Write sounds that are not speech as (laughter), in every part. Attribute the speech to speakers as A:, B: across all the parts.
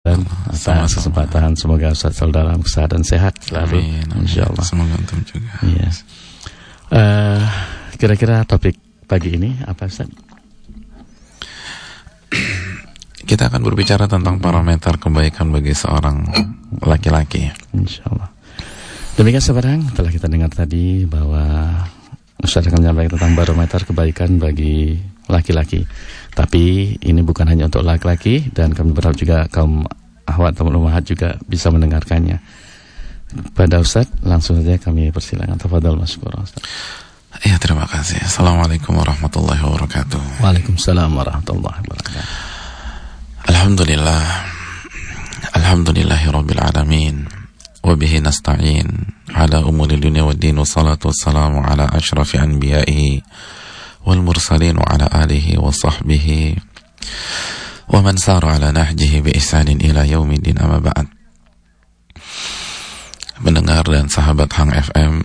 A: dan atas kesempatan semoga Ustaz selalu dalam kesehatan sehat selalu. Insyaallah.
B: Semoga antum juga.
A: Iya. Uh, kira-kira topik pagi ini apa Ustaz (clears throat)
B: kita akan berbicara tentang parameter kebaikan bagi seorang laki-laki.
A: Insyaallah. Demikian sekarang telah kita dengar tadi bahwa Ustaz akan menyampaikan tentang barometer kebaikan bagi laki-laki. Tapi ini bukan hanya untuk laki-laki dan kami berharap juga kaum ahwat teman umahat juga bisa mendengarkannya. Pada Ustaz, langsung saja kami persilakan. Tafadhol Maskur Ustaz.
B: Ya, terima kasih. Assalamualaikum warahmatullahi wabarakatuh.
A: Waalaikumsalam warahmatullahi wabarakatuh.
B: Alhamdulillah. Alhamdulillahi rabbil alamin. Wabihi nasta'in ala umuri dunia wa dinu salatu wassalamu ala ashrafi anbiya'ihi والمرسلين وعلى آله وصحبه ومن سار على نهجه بإحسان إلى يوم الدين أما بعد mendengar dan sahabat Hang FM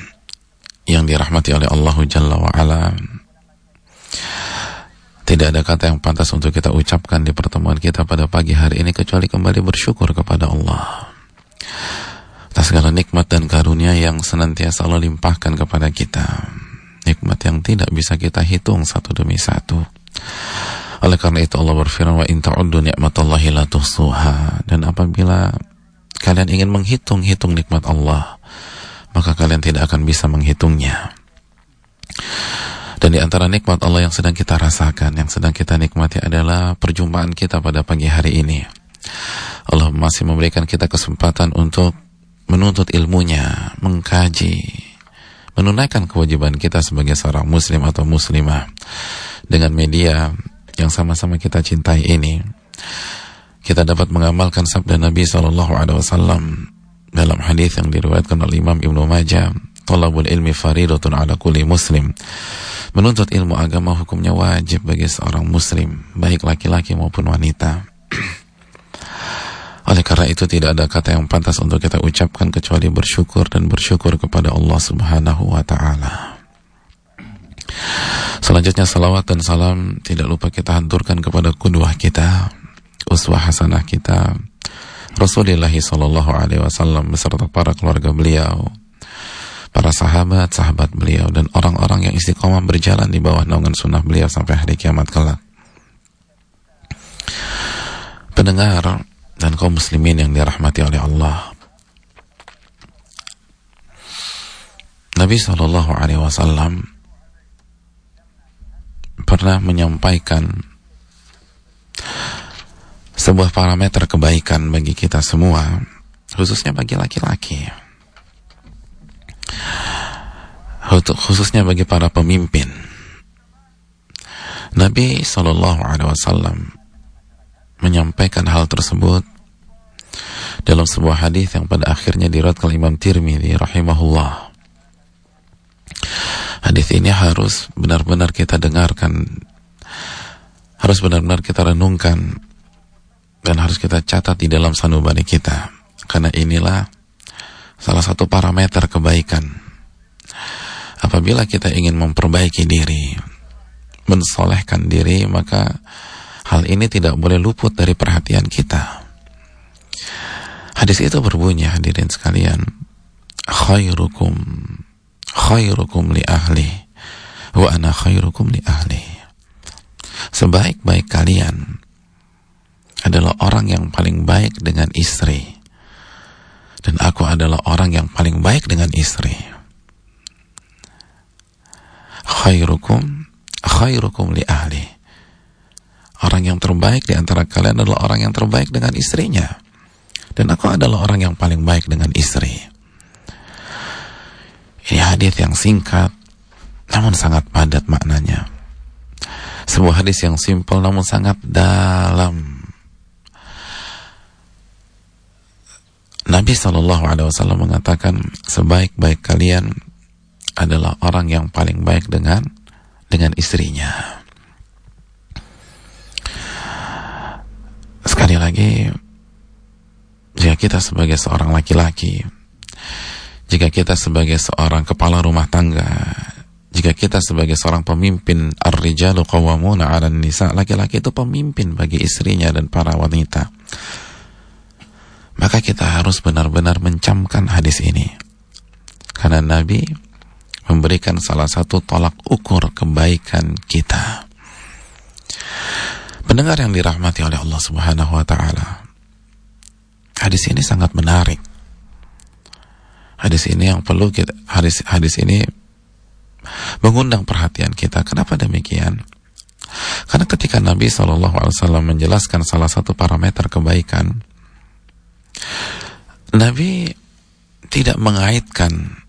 B: (clears throat) yang dirahmati oleh Allah Jalla wa'ala tidak ada kata yang pantas untuk kita ucapkan di pertemuan kita pada pagi hari ini kecuali kembali bersyukur kepada Allah atas segala nikmat dan karunia yang senantiasa Allah limpahkan kepada kita nikmat yang tidak bisa kita hitung satu demi satu. Oleh karena itu Allah berfirman wa in ta'uddu ni'matallahi la tuhsuha. Dan apabila kalian ingin menghitung-hitung nikmat Allah maka kalian tidak akan bisa menghitungnya. Dan di antara nikmat Allah yang sedang kita rasakan yang sedang kita nikmati adalah perjumpaan kita pada pagi hari ini. Allah masih memberikan kita kesempatan untuk menuntut ilmunya, mengkaji, menunaikan kewajiban kita sebagai seorang muslim atau muslimah dengan media yang sama-sama kita cintai ini. Kita dapat mengamalkan sabda Nabi Shallallahu Alaihi Wasallam dalam hadis yang diriwayatkan oleh Imam Ibnu Majah, "Thalabul ilmi faridatun ala kulli muslim." Menuntut ilmu agama hukumnya wajib bagi seorang muslim, baik laki-laki maupun wanita. (clears throat) Oleh karena itu tidak ada kata yang pantas untuk kita ucapkan kecuali bersyukur dan bersyukur kepada Allah Subhanahu wa taala. Selanjutnya salawat dan salam tidak lupa kita hanturkan kepada kudwah kita, uswah hasanah kita, Rasulullah sallallahu alaihi wasallam beserta para keluarga beliau, para sahabat, sahabat beliau dan orang-orang yang istiqomah berjalan di bawah naungan sunnah beliau sampai hari kiamat kelak. Pendengar dan kaum muslimin yang dirahmati oleh Allah. Nabi Shallallahu Alaihi Wasallam pernah menyampaikan sebuah parameter kebaikan bagi kita semua, khususnya bagi laki-laki, khususnya bagi para pemimpin. Nabi Shallallahu Alaihi Wasallam menyampaikan hal tersebut dalam sebuah hadis yang pada akhirnya diriwayatkan Imam Tirmidzi rahimahullah. Hadis ini harus benar-benar kita dengarkan, harus benar-benar kita renungkan dan harus kita catat di dalam sanubari kita. Karena inilah salah satu parameter kebaikan. Apabila kita ingin memperbaiki diri, mensolehkan diri, maka Hal ini tidak boleh luput dari perhatian kita. Hadis itu berbunyi hadirin sekalian, khairukum khairukum li ahli wa ana khairukum li ahli. Sebaik-baik kalian adalah orang yang paling baik dengan istri. Dan aku adalah orang yang paling baik dengan istri. Khairukum khairukum li ahli Orang yang terbaik di antara kalian adalah orang yang terbaik dengan istrinya. Dan aku adalah orang yang paling baik dengan istri. Ini hadis yang singkat, namun sangat padat maknanya. Sebuah hadis yang simpel namun sangat dalam. Nabi Shallallahu Alaihi Wasallam mengatakan sebaik-baik kalian adalah orang yang paling baik dengan dengan istrinya. Sekali lagi, jika kita sebagai seorang laki-laki, jika kita sebagai seorang kepala rumah tangga, Jika kita sebagai seorang pemimpin ar-rijalu qawwamuna 'alan nisa, laki-laki itu pemimpin bagi istrinya dan para wanita. Maka kita harus benar-benar mencamkan hadis ini. Karena Nabi memberikan salah satu tolak ukur kebaikan kita. Pendengar yang dirahmati oleh Allah Subhanahu wa taala. Hadis ini sangat menarik. Hadis ini yang perlu kita hadis hadis ini mengundang perhatian kita. Kenapa demikian? Karena ketika Nabi SAW menjelaskan salah satu parameter kebaikan, Nabi tidak mengaitkan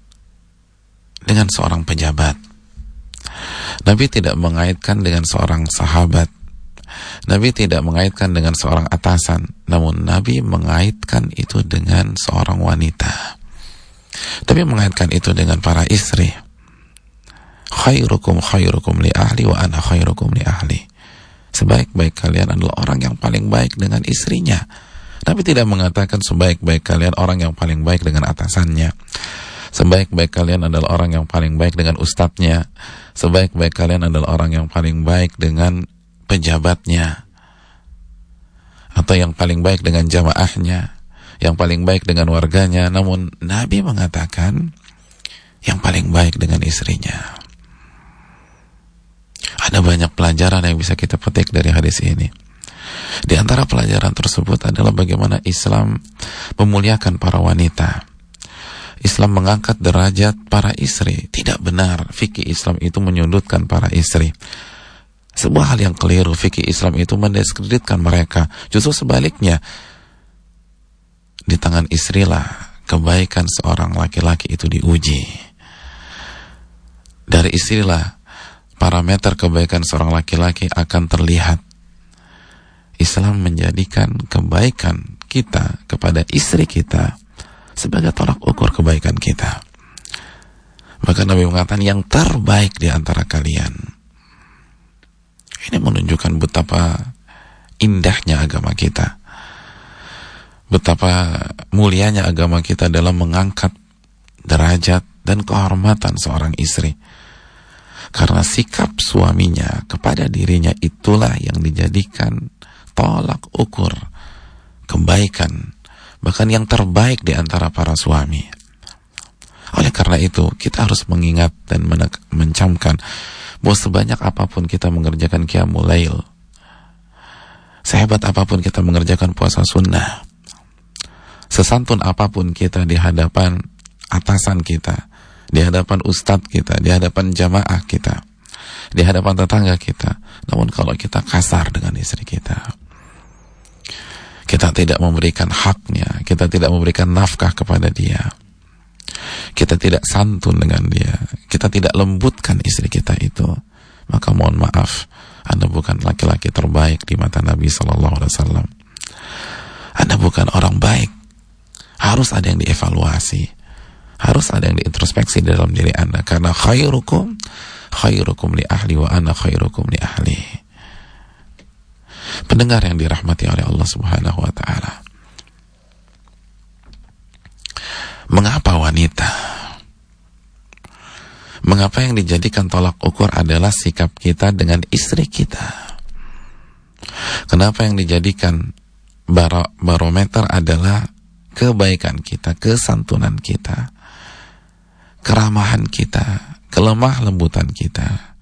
B: dengan seorang pejabat. Nabi tidak mengaitkan dengan seorang sahabat. Nabi tidak mengaitkan dengan seorang atasan, namun Nabi mengaitkan itu dengan seorang wanita. Tapi mengaitkan itu dengan para istri khairukum khairukum li ahli wa ana khairukum li ahli. Sebaik-baik kalian adalah orang yang paling baik dengan istrinya. Nabi tidak mengatakan sebaik-baik kalian orang yang paling baik dengan atasannya. Sebaik-baik kalian adalah orang yang paling baik dengan ustadznya. Sebaik-baik kalian adalah orang yang paling baik dengan pejabatnya. Atau yang paling baik dengan jamaahnya. Yang paling baik dengan warganya. Namun Nabi mengatakan yang paling baik dengan istrinya. Ada banyak pelajaran yang bisa kita petik dari hadis ini. Di antara pelajaran tersebut adalah bagaimana Islam memuliakan para wanita. Islam mengangkat derajat para istri. Tidak benar fikih Islam itu menyudutkan para istri. Sebuah hal yang keliru fikih Islam itu mendiskreditkan mereka. Justru sebaliknya, di tangan istrilah kebaikan seorang laki-laki itu diuji. Dari istrilah parameter kebaikan seorang laki-laki akan terlihat. Islam menjadikan kebaikan kita kepada istri kita sebagai tolak ukur kebaikan kita. Maka Nabi mengatakan yang terbaik di antara kalian. Ini menunjukkan betapa indahnya agama kita. Betapa mulianya agama kita dalam mengangkat derajat dan kehormatan seorang istri karena sikap suaminya kepada dirinya itulah yang dijadikan tolak ukur kebaikan bahkan yang terbaik di antara para suami. Oleh karena itu, kita harus mengingat dan mencamkan bahwa sebanyak apa pun kita mengerjakan qiyamul lail, sehebat apa pun kita mengerjakan puasa sunnah, sesantun apa pun kita di hadapan atasan kita, di hadapan ustadz kita, di hadapan jamaah kita, di hadapan tetangga kita. Namun kalau kita kasar dengan istri kita, kita tidak memberikan haknya, kita tidak memberikan nafkah kepada dia, kita tidak santun dengan dia, kita tidak lembutkan istri kita itu, maka mohon maaf, Anda bukan laki-laki terbaik di mata Nabi Shallallahu Alaihi Wasallam. Anda bukan orang baik. Harus ada yang dievaluasi. Harus ada yang diintrospeksi dalam diri anda. Karena khairukum khairukum li ahli wa ana khairukum li ahli. Pendengar yang dirahmati oleh Allah subhanahu wa ta'ala mengapa wanita mengapa yang dijadikan tolak ukur adalah sikap kita dengan istri kita kenapa yang dijadikan barometer adalah kebaikan kita, kesantunan kita, keramahan kita, kelemah lembutan kita,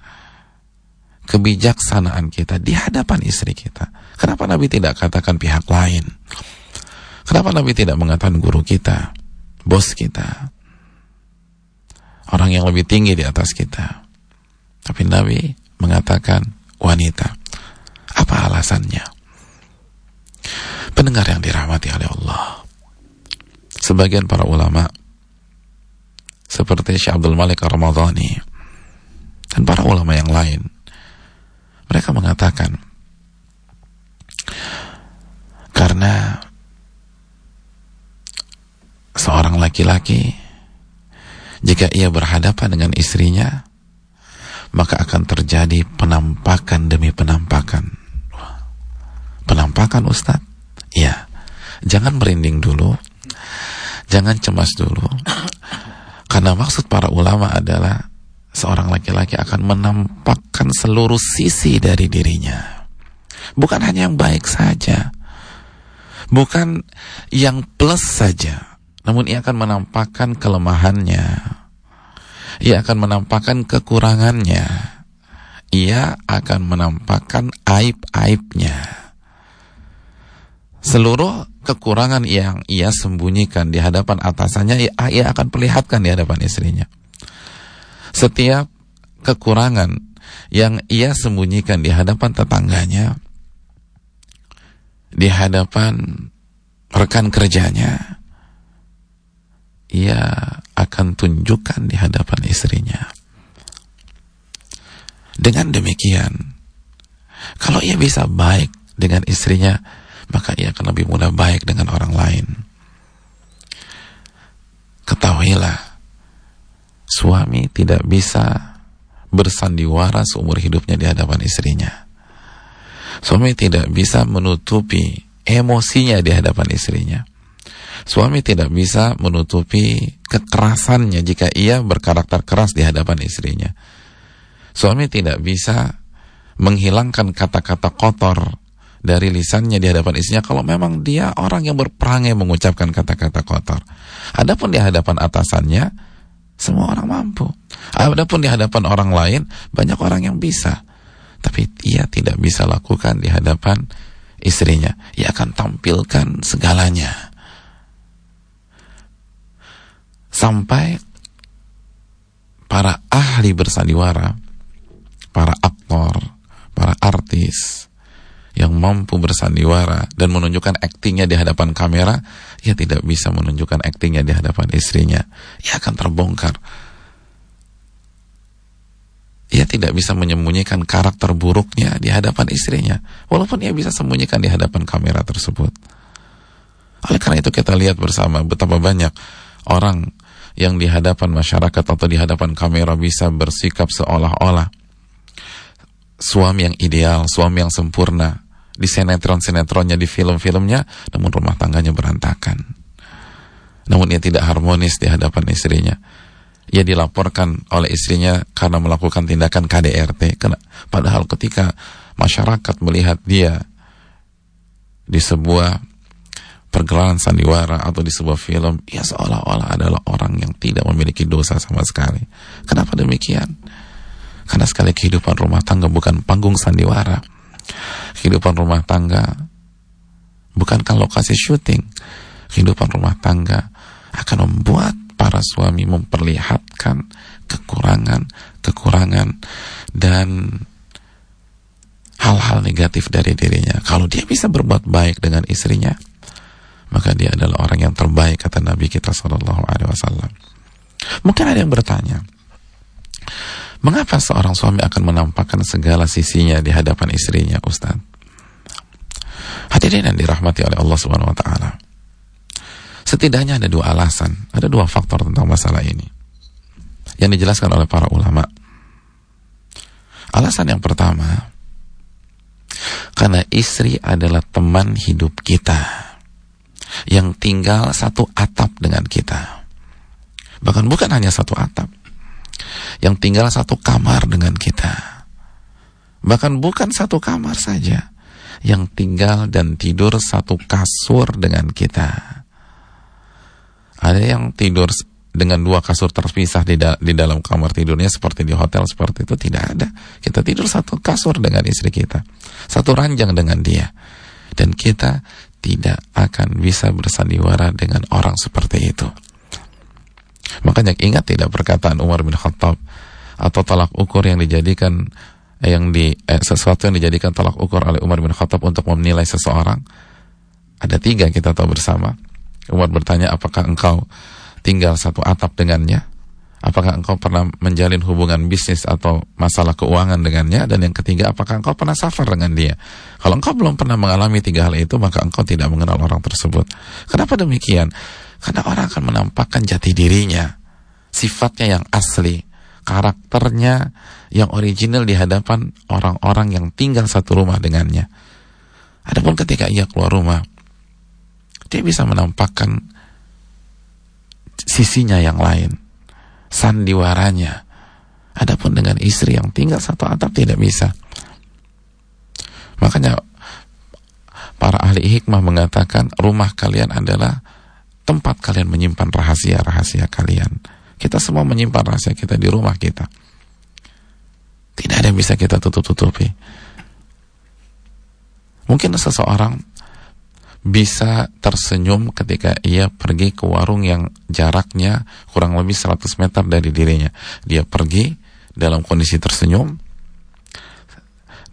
B: kebijaksanaan kita di hadapan istri kita. Kenapa Nabi tidak katakan pihak lain? Kenapa Nabi tidak mengatakan guru kita, bos kita, orang yang lebih tinggi di atas kita? Tapi Nabi mengatakan wanita. Apa alasannya? Pendengar yang dirahmati oleh Allah. Sebagian para ulama seperti Syekh Abdul Malik Ar-Ramadhani dan para ulama yang lain mereka mengatakan karena seorang laki-laki jika ia berhadapan dengan istrinya maka akan terjadi penampakan demi penampakan penampakan Ustadz ya jangan merinding dulu jangan cemas dulu karena maksud para ulama adalah seorang laki-laki akan menampakkan seluruh sisi dari dirinya. Bukan hanya yang baik saja. Bukan yang plus saja. Namun ia akan menampakkan kelemahannya. Ia akan menampakkan kekurangannya. Ia akan menampakkan aib-aibnya. Seluruh kekurangan yang ia sembunyikan di hadapan atasannya, ia, akan perlihatkan di hadapan istrinya. Setiap kekurangan yang ia sembunyikan di hadapan tetangganya, di hadapan rekan kerjanya, ia akan tunjukkan di hadapan istrinya. Dengan demikian, kalau ia bisa baik dengan istrinya, maka ia akan lebih mudah baik dengan orang lain. Ketahuilah, suami tidak bisa bersandiwara seumur hidupnya di hadapan istrinya. Suami tidak bisa menutupi emosinya di hadapan istrinya. Suami tidak bisa menutupi kekerasannya jika ia berkarakter keras di hadapan istrinya. Suami tidak bisa menghilangkan kata-kata kotor dari lisannya di hadapan istrinya kalau memang dia orang yang berperangai mengucapkan kata-kata kotor. Adapun di hadapan atasannya semua orang mampu. Adapun di hadapan orang lain banyak orang yang bisa. Tapi ia tidak bisa lakukan di hadapan istrinya. Ia akan tampilkan segalanya. Sampai para ahli bersandiwara, para aktor, para artis, yang mampu bersandiwara dan menunjukkan aktingnya di hadapan kamera, ia tidak bisa menunjukkan aktingnya di hadapan istrinya. Ia akan terbongkar. Ia tidak bisa menyembunyikan karakter buruknya di hadapan istrinya, walaupun ia bisa sembunyikan di hadapan kamera tersebut. Oleh karena itu kita lihat bersama betapa banyak orang yang di hadapan masyarakat atau di hadapan kamera bisa bersikap seolah-olah suami yang ideal, suami yang sempurna, di sinetron-sinetronnya, di film-filmnya, namun rumah tangganya berantakan. Namun ia tidak harmonis di hadapan istrinya. Ia dilaporkan oleh istrinya karena melakukan tindakan KDRT. Padahal ketika masyarakat melihat dia di sebuah pergelaran sandiwara atau di sebuah film, ia seolah-olah adalah orang yang tidak memiliki dosa sama sekali. Kenapa demikian? Karena sekali kehidupan rumah tangga bukan panggung sandiwara Kehidupan rumah tangga bukankah lokasi syuting. Kehidupan rumah tangga akan membuat para suami memperlihatkan kekurangan, kekurangan dan hal-hal negatif dari dirinya. Kalau dia bisa berbuat baik dengan istrinya, maka dia adalah orang yang terbaik kata Nabi kita Shallallahu Alaihi Wasallam. Mungkin ada yang bertanya, Mengapa seorang suami akan menampakkan segala sisinya di hadapan istrinya, Ustaz? Hadirin yang dirahmati oleh Allah Subhanahu wa taala. Setidaknya ada dua alasan, ada dua faktor tentang masalah ini. Yang dijelaskan oleh para ulama. Alasan yang pertama, karena istri adalah teman hidup kita yang tinggal satu atap dengan kita. Bahkan bukan hanya satu atap yang tinggal satu kamar dengan kita. Bahkan bukan satu kamar saja, yang tinggal dan tidur satu kasur dengan kita. Ada yang tidur dengan dua kasur terpisah di, da di dalam kamar tidurnya seperti di hotel seperti itu tidak ada. Kita tidur satu kasur dengan istri kita, satu ranjang dengan dia, dan kita tidak akan bisa bersandiwara dengan orang seperti itu. Makanya ingat tidak perkataan Umar bin Khattab atau tolak ukur yang dijadikan yang di eh, sesuatu yang dijadikan tolak ukur oleh Umar bin Khattab untuk menilai seseorang. Ada tiga kita tahu bersama. Umar bertanya apakah engkau tinggal satu atap dengannya apakah engkau pernah menjalin hubungan bisnis atau masalah keuangan dengannya? Dan yang ketiga apakah engkau pernah safar dengan dia? Kalau engkau belum pernah mengalami tiga hal itu maka engkau tidak mengenal orang tersebut. Kenapa demikian? Karena orang akan menampakkan jati dirinya sifatnya yang asli karakternya yang original di hadapan orang-orang yang tinggal satu rumah dengannya. Adapun ketika ia keluar rumah, dia bisa menampakkan sisinya yang lain, sandiwaranya, Adapun dengan istri yang tinggal satu atap tidak bisa. Makanya para ahli hikmah mengatakan rumah kalian adalah tempat kalian menyimpan rahasia-rahasia kalian. Kita semua menyimpan rahasia kita di rumah kita. Tidak ada yang bisa kita tutup-tutupi. Mungkin seseorang bisa tersenyum ketika ia pergi ke warung yang jaraknya kurang lebih 100 meter dari dirinya. Dia pergi dalam kondisi tersenyum,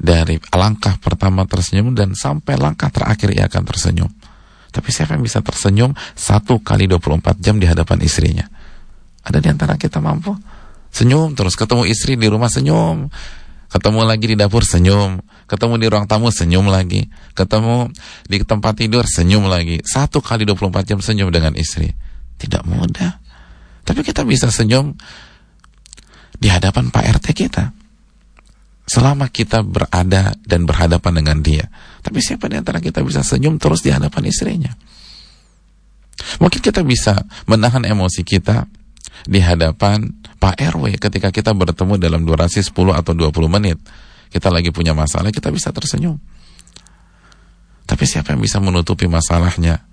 B: dari langkah pertama tersenyum dan sampai langkah terakhir ia akan tersenyum. Tapi siapa yang bisa tersenyum satu kali 24 jam di hadapan istrinya? Ada di antara kita mampu? Senyum terus, ketemu istri di rumah senyum, ketemu lagi di dapur senyum, ketemu di ruang tamu senyum lagi, ketemu di tempat tidur senyum lagi. Satu kali 24 jam senyum dengan istri. Tidak mudah. Tapi kita bisa senyum di hadapan Pak RT kita. Selama kita berada dan berhadapan dengan dia. Tapi siapa di antara kita bisa senyum terus di hadapan istrinya? Mungkin kita bisa menahan emosi kita di hadapan Pak RW ketika kita bertemu dalam durasi 10 atau 20 menit. Kita lagi punya masalah, kita bisa tersenyum. Tapi siapa yang bisa menutupi masalahnya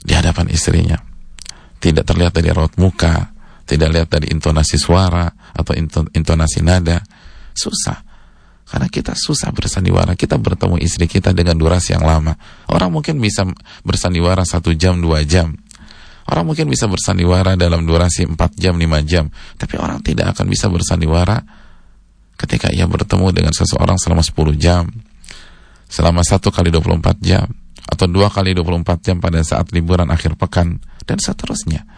B: di hadapan istrinya? Tidak terlihat dari raut muka, tidak lihat dari intonasi suara atau intonasi nada. Susah. Karena kita susah bersandiwara. Kita bertemu istri kita dengan durasi yang lama. Orang mungkin bisa bersandiwara satu jam, dua jam. Orang mungkin bisa bersandiwara dalam durasi 4 jam, 5 jam. Tapi orang tidak akan bisa bersandiwara ketika ia bertemu dengan seseorang selama 10 jam. Selama satu kali 24 jam. Atau dua kali 24 jam pada saat liburan akhir pekan. Dan seterusnya.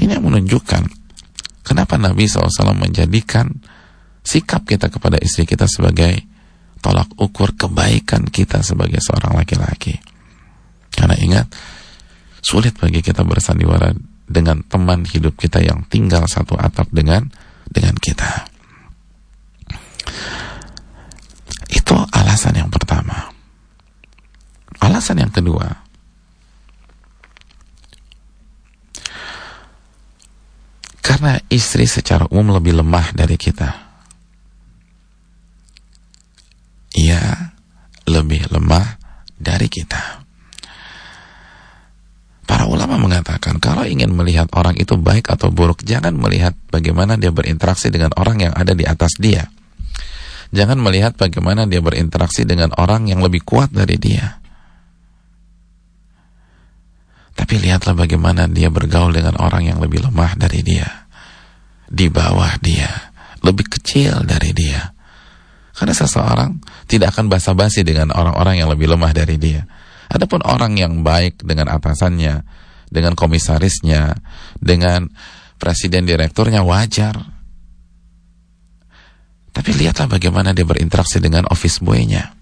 B: Ini yang menunjukkan kenapa Nabi SAW menjadikan sikap kita kepada istri kita sebagai tolak ukur kebaikan kita sebagai seorang laki-laki. Karena ingat, sulit bagi kita bersandiwara dengan teman hidup kita yang tinggal satu atap dengan dengan kita. Itu alasan yang pertama. Alasan yang kedua, karena istri secara umum lebih lemah dari kita. ia lebih lemah dari kita. Para ulama mengatakan kalau ingin melihat orang itu baik atau buruk, jangan melihat bagaimana dia berinteraksi dengan orang yang ada di atas dia. Jangan melihat bagaimana dia berinteraksi dengan orang yang lebih kuat dari dia. Tapi lihatlah bagaimana dia bergaul dengan orang yang lebih lemah dari dia. Di bawah dia, lebih kecil dari dia karena seseorang tidak akan basa-basi dengan orang-orang yang lebih lemah dari dia. Adapun orang yang baik dengan atasannya, dengan komisarisnya, dengan presiden direkturnya wajar. Tapi lihatlah bagaimana dia berinteraksi dengan office boy-nya.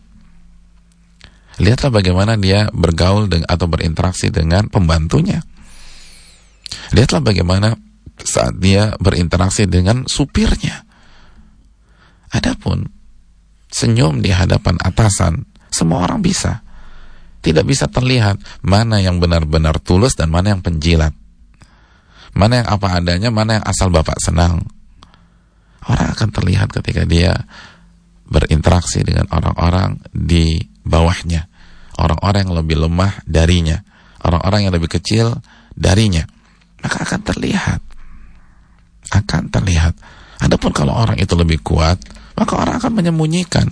B: Lihatlah bagaimana dia bergaul dengan, atau berinteraksi dengan pembantunya. Lihatlah bagaimana saat dia berinteraksi dengan supirnya. Adapun senyum di hadapan atasan, semua orang bisa. Tidak bisa terlihat mana yang benar-benar tulus dan mana yang penjilat. Mana yang apa adanya, mana yang asal bapak senang. Orang akan terlihat ketika dia berinteraksi dengan orang-orang di bawahnya. Orang-orang yang lebih lemah darinya. Orang-orang yang lebih kecil darinya. Maka akan terlihat. Akan terlihat. Adapun kalau orang itu lebih kuat, maka orang akan menyembunyikan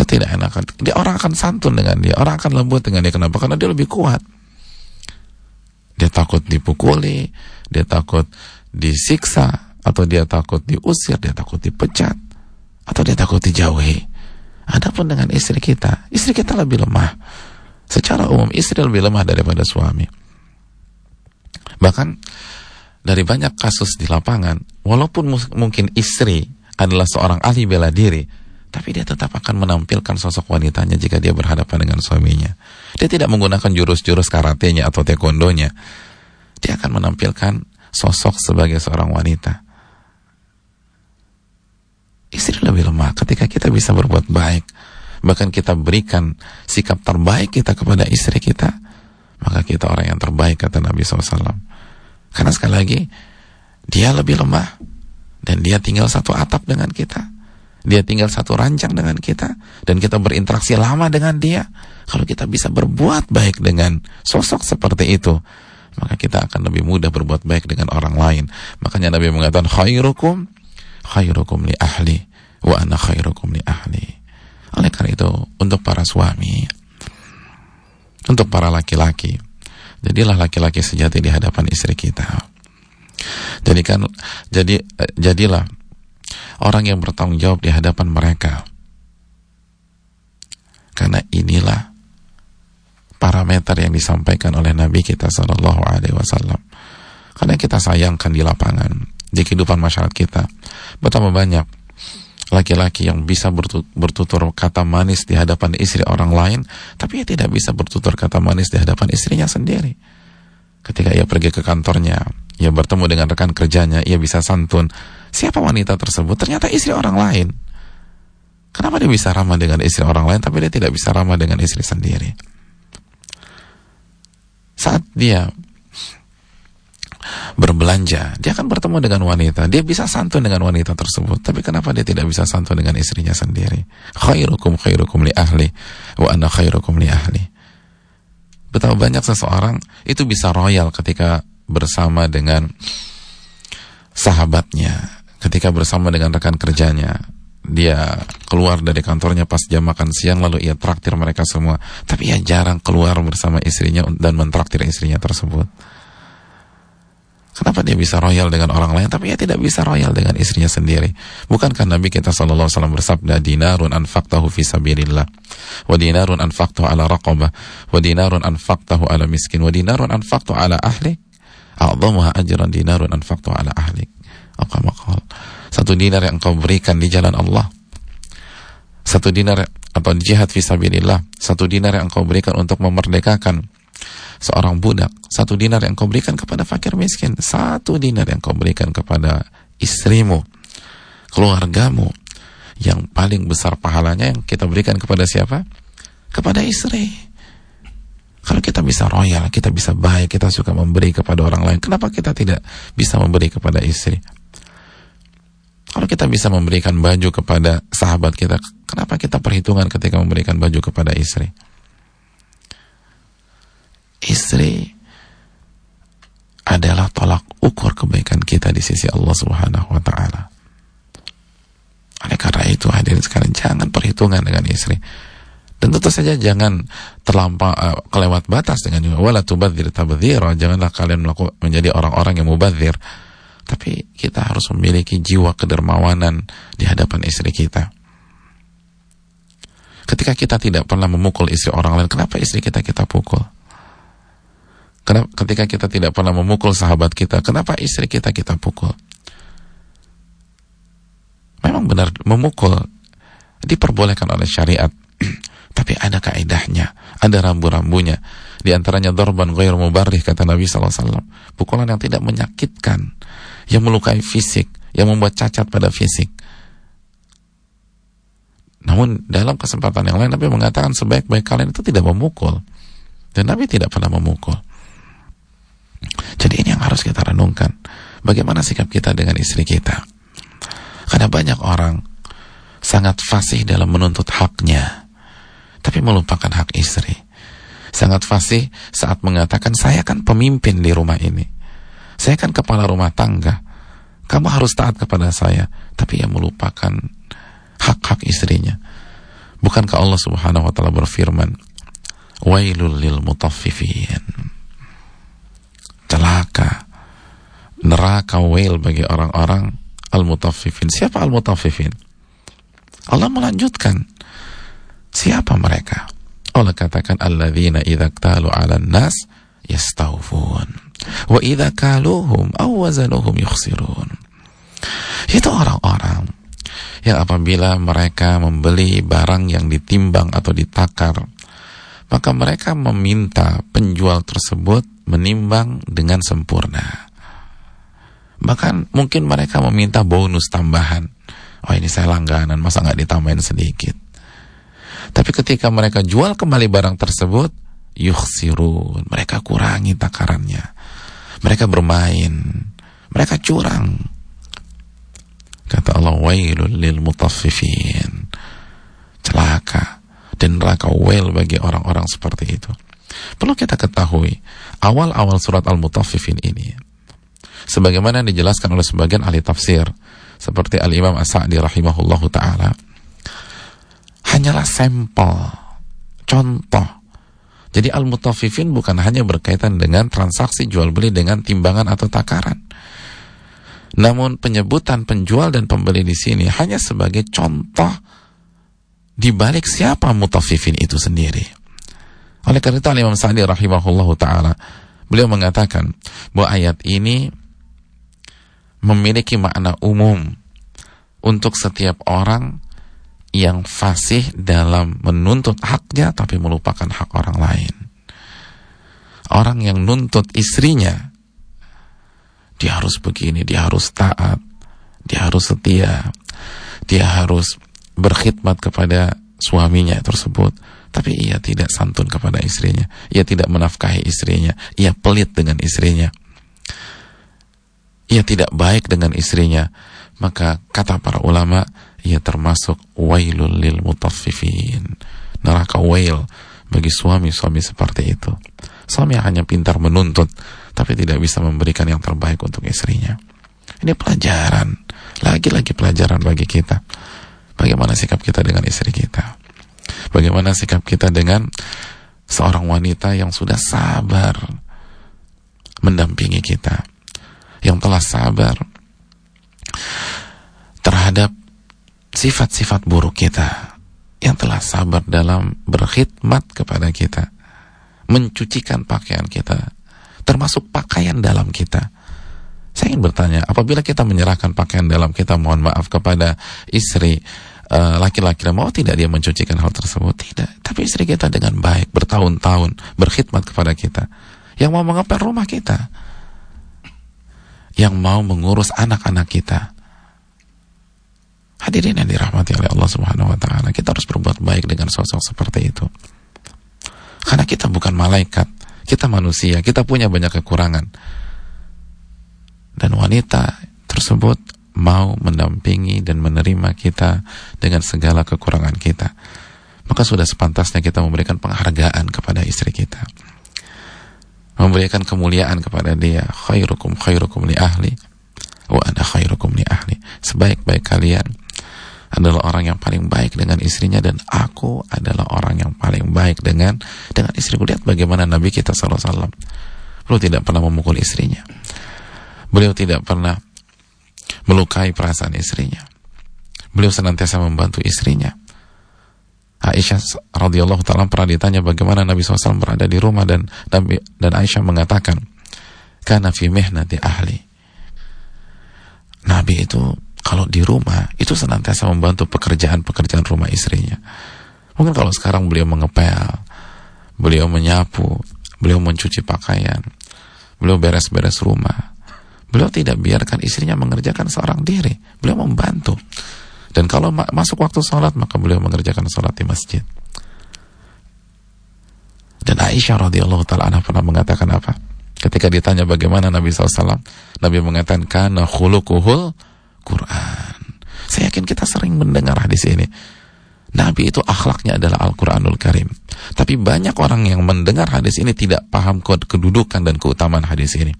B: ketidakenakan. Dia orang akan santun dengan dia, orang akan lembut dengan dia. Kenapa? Karena dia lebih kuat. Dia takut dipukuli, dia takut disiksa, atau dia takut diusir, dia takut dipecat, atau dia takut dijauhi. Adapun dengan istri kita, istri kita lebih lemah. Secara umum istri lebih lemah daripada suami. Bahkan dari banyak kasus di lapangan, walaupun mungkin istri adalah seorang ahli bela diri, tapi dia tetap akan menampilkan sosok wanitanya jika dia berhadapan dengan suaminya. Dia tidak menggunakan jurus-jurus karatenya atau taekwondonya. Dia akan menampilkan sosok sebagai seorang wanita. Istri lebih lemah ketika kita bisa berbuat baik. Bahkan kita berikan sikap terbaik kita kepada istri kita. Maka kita orang yang terbaik kata Nabi SAW. Karena sekali lagi, dia lebih lemah Dan dia tinggal satu atap dengan kita. Dia tinggal satu ranjang dengan kita. Dan kita berinteraksi lama dengan dia. Kalau kita bisa berbuat baik dengan sosok seperti itu, maka kita akan lebih mudah berbuat baik dengan orang lain. Makanya Nabi mengatakan, khairukum, khairukum li ahli, wa ana khairukum li ahli. Oleh karena itu, untuk para suami, untuk para laki-laki, jadilah laki-laki sejati di hadapan istri kita. Jadikan jadi eh, jadilah orang yang bertanggung jawab di hadapan mereka. Karena inilah parameter yang disampaikan oleh Nabi kita Shallallahu Alaihi Wasallam. Karena kita sayangkan di lapangan, di kehidupan masyarakat kita, betapa banyak laki-laki yang bisa bertutur kata manis di hadapan istri orang lain, tapi ia tidak bisa bertutur kata manis di hadapan istrinya sendiri. Ketika ia pergi ke kantornya, ia bertemu dengan rekan kerjanya, ia bisa santun. Siapa wanita tersebut? Ternyata istri orang lain. Kenapa dia bisa ramah dengan istri orang lain, tapi dia tidak bisa ramah dengan istri sendiri? Saat dia berbelanja, dia akan bertemu dengan wanita. Dia bisa santun dengan wanita tersebut. Tapi kenapa dia tidak bisa santun dengan istrinya sendiri? Khairukum khairukum li ahli wa ana khairukum li ahli. Betapa banyak seseorang itu bisa royal ketika bersama dengan sahabatnya, ketika bersama dengan rekan kerjanya. Dia keluar dari kantornya pas jam makan siang lalu ia traktir mereka semua. Tapi ia jarang keluar bersama istrinya dan mentraktir istrinya tersebut. Kenapa dia bisa royal dengan orang lain tapi dia tidak bisa royal dengan istrinya sendiri? Bukankah Nabi kita sallallahu alaihi wasallam bersabda dinarun anfaqtahu fi sabilillah wa dinarun anfaqtahu ala raqabah wa dinarun anfaqtahu ala miskin wa dinarun anfaqtahu ala ahli a'dhamuha ajran dinarun anfaqtahu ala ahli. Apa? Satu dinar yang engkau berikan di jalan Allah. Satu dinar atau jihad fi sabilillah, satu dinar yang engkau berikan untuk memerdekakan seorang budak, satu dinar yang kau berikan kepada fakir miskin, satu dinar yang kau berikan kepada istrimu, keluargamu, yang paling besar pahalanya yang kita berikan kepada siapa? Kepada istri. Kalau kita bisa royal, kita bisa baik, kita suka memberi kepada orang lain, kenapa kita tidak bisa memberi kepada istri? Kalau kita bisa memberikan baju kepada sahabat kita, kenapa kita perhitungan ketika memberikan baju kepada istri? istri adalah tolak ukur kebaikan kita di sisi Allah Subhanahu wa taala. Oleh karena itu hadirin sekalian jangan perhitungan dengan istri. Dan tentu saja jangan terlampau uh, kelewat batas dengan juga wala tubadzir tabdzira. Janganlah kalian melakukan menjadi orang-orang yang mubadzir. Tapi kita harus memiliki jiwa kedermawanan di hadapan istri kita. Ketika kita tidak pernah memukul istri orang lain, kenapa istri kita kita pukul? Kenapa, ketika kita tidak pernah memukul sahabat kita, kenapa istri kita kita pukul? Memang benar memukul diperbolehkan oleh syariat, (clears throat) tapi ada kaidahnya, ada rambu-rambunya. Di antaranya dorban ghair mubarrih kata Nabi SAW. Pukulan yang tidak menyakitkan, yang melukai fisik, yang membuat cacat pada fisik. Namun dalam kesempatan yang lain Nabi mengatakan sebaik-baik kalian itu tidak memukul. Dan Nabi tidak pernah memukul. Jadi ini yang harus kita renungkan. Bagaimana sikap kita dengan istri kita? Karena banyak orang sangat fasih dalam menuntut haknya, tapi melupakan hak istri. Sangat fasih saat mengatakan, saya kan pemimpin di rumah ini. Saya kan kepala rumah tangga. Kamu harus taat kepada saya. Tapi ia melupakan hak-hak istrinya. Bukankah Allah subhanahu wa ta'ala berfirman, Wailul lil mutaffifin. Celaka. Neraka wail bagi orang-orang al-mutaffifin. Siapa al-mutaffifin? Allah melanjutkan. Siapa mereka? Allah katakan alladzina idza 'alan nas yastawfun wa idza kaluhum aw wazanuhum yukhsirun itu orang-orang yang apabila mereka membeli barang yang ditimbang atau ditakar maka mereka meminta penjual tersebut menimbang dengan sempurna. Bahkan mungkin mereka meminta bonus tambahan. Oh ini saya langganan, masa nggak ditambahin sedikit? Tapi ketika mereka jual kembali barang tersebut, yukhsirun, mereka kurangi takarannya. Mereka bermain, mereka curang. Allah wailul lil mutaffifin. Celaka dan neraka wail bagi orang-orang seperti itu. Perlu kita ketahui, awal-awal surat Al-Mutaffifin ini sebagaimana dijelaskan oleh sebagian ahli tafsir seperti Al-Imam As-Sa'di rahimahullahu taala hanyalah sampel contoh jadi al-mutaffifin bukan hanya berkaitan dengan transaksi jual beli dengan timbangan atau takaran namun penyebutan penjual dan pembeli di sini hanya sebagai contoh di balik siapa mutaffifin itu sendiri. Oleh karena itu Imam Sa'di rahimahullahu taala beliau mengatakan bahwa ayat ini memiliki makna umum untuk setiap orang yang fasih dalam menuntut haknya tapi melupakan hak orang lain. Orang yang nuntut istrinya dia harus begini, dia harus taat, dia harus setia, dia harus berkhidmat kepada suaminya tersebut. Tapi ia tidak santun kepada istrinya, ia tidak menafkahi istrinya, ia pelit dengan istrinya, ia tidak baik dengan istrinya. Maka kata para ulama, ia termasuk wailul lil mutaffifin. Neraka wail bagi suami-suami seperti itu. Suami hanya pintar menuntut, tapi tidak bisa memberikan yang terbaik untuk istrinya. Ini pelajaran, lagi-lagi pelajaran bagi kita. Bagaimana sikap kita dengan istri kita? Bagaimana sikap kita dengan seorang wanita yang sudah sabar mendampingi kita, yang telah sabar terhadap sifat-sifat buruk kita, yang telah sabar dalam berkhidmat kepada kita mencucikan pakaian kita, termasuk pakaian dalam kita. Saya ingin bertanya, apabila kita menyerahkan pakaian dalam kita, mohon maaf kepada istri eh, laki-laki, uh, mau tidak dia mencucikan hal tersebut? Tidak. Tapi istri kita dengan baik, bertahun-tahun, berkhidmat kepada kita. Yang mau mengepel rumah kita. Yang mau mengurus anak-anak kita. Hadirin yang dirahmati oleh Allah Subhanahu wa taala, kita harus berbuat baik dengan sosok seperti itu. Karena kita bukan malaikat, kita manusia, kita punya banyak kekurangan. Dan wanita tersebut mau mendampingi dan menerima kita dengan segala kekurangan kita. Maka sudah sepantasnya kita memberikan penghargaan kepada istri kita. Memberikan kemuliaan kepada dia. Khairukum khairukum li ahli. Wa ana khairukum li ahli. Sebaik-baik kalian adalah orang yang paling baik dengan istrinya dan aku adalah orang yang paling baik dengan dengan istriku. Lihat bagaimana Nabi kita SAW. Beliau tidak pernah memukul istrinya. Beliau tidak pernah melukai perasaan istrinya. Beliau senantiasa membantu istrinya. Aisyah radhiyallahu taala pernah ditanya bagaimana Nabi SAW berada di rumah dan Nabi dan Aisyah mengatakan, karena fi mihnati ahli. Nabi itu kalau di rumah itu senantiasa membantu pekerjaan-pekerjaan rumah istrinya. Mungkin kalau sekarang beliau mengepel, beliau menyapu, beliau mencuci pakaian, beliau beres-beres rumah. Beliau tidak biarkan istrinya mengerjakan seorang diri. Beliau membantu. Dan kalau ma masuk waktu sholat, maka beliau mengerjakan sholat di masjid. Dan Aisyah radhiyallahu taala pernah mengatakan apa? Ketika ditanya bagaimana Nabi SAW, Nabi mengatakan karena khuluquhul Quran. Saya yakin kita sering mendengar hadis ini. Nabi itu akhlaknya adalah Al-Quranul Karim. Tapi banyak orang yang mendengar hadis ini tidak paham kedudukan dan keutamaan hadis ini.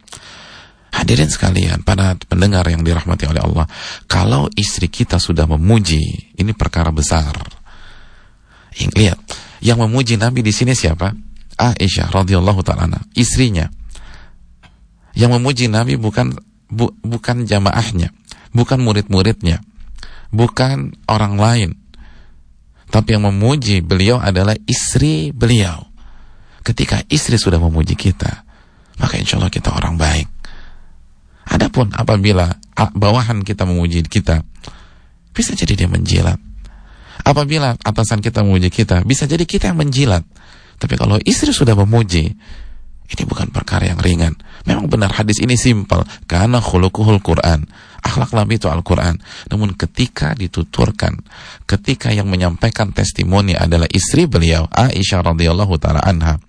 B: Hadirin sekalian, pada pendengar yang dirahmati oleh Allah, kalau istri kita sudah memuji, ini perkara besar. Lihat, yang memuji Nabi di sini siapa? Aisyah radhiyallahu taala, istrinya. Yang memuji Nabi bukan bu, bukan jamaahnya, bukan murid-muridnya, bukan orang lain. Tapi yang memuji beliau adalah istri beliau. Ketika istri sudah memuji kita, maka insya Allah kita orang baik. Adapun apabila bawahan kita memuji kita, bisa jadi dia menjilat. Apabila atasan kita memuji kita, bisa jadi kita yang menjilat. Tapi kalau istri sudah memuji, ini bukan perkara yang ringan. Memang benar hadis ini simpel. Karena khulukuhul Quran. Akhlak Nabi itu Al-Quran. Namun ketika dituturkan, ketika yang menyampaikan testimoni adalah istri beliau, Aisyah radhiyallahu taala anha,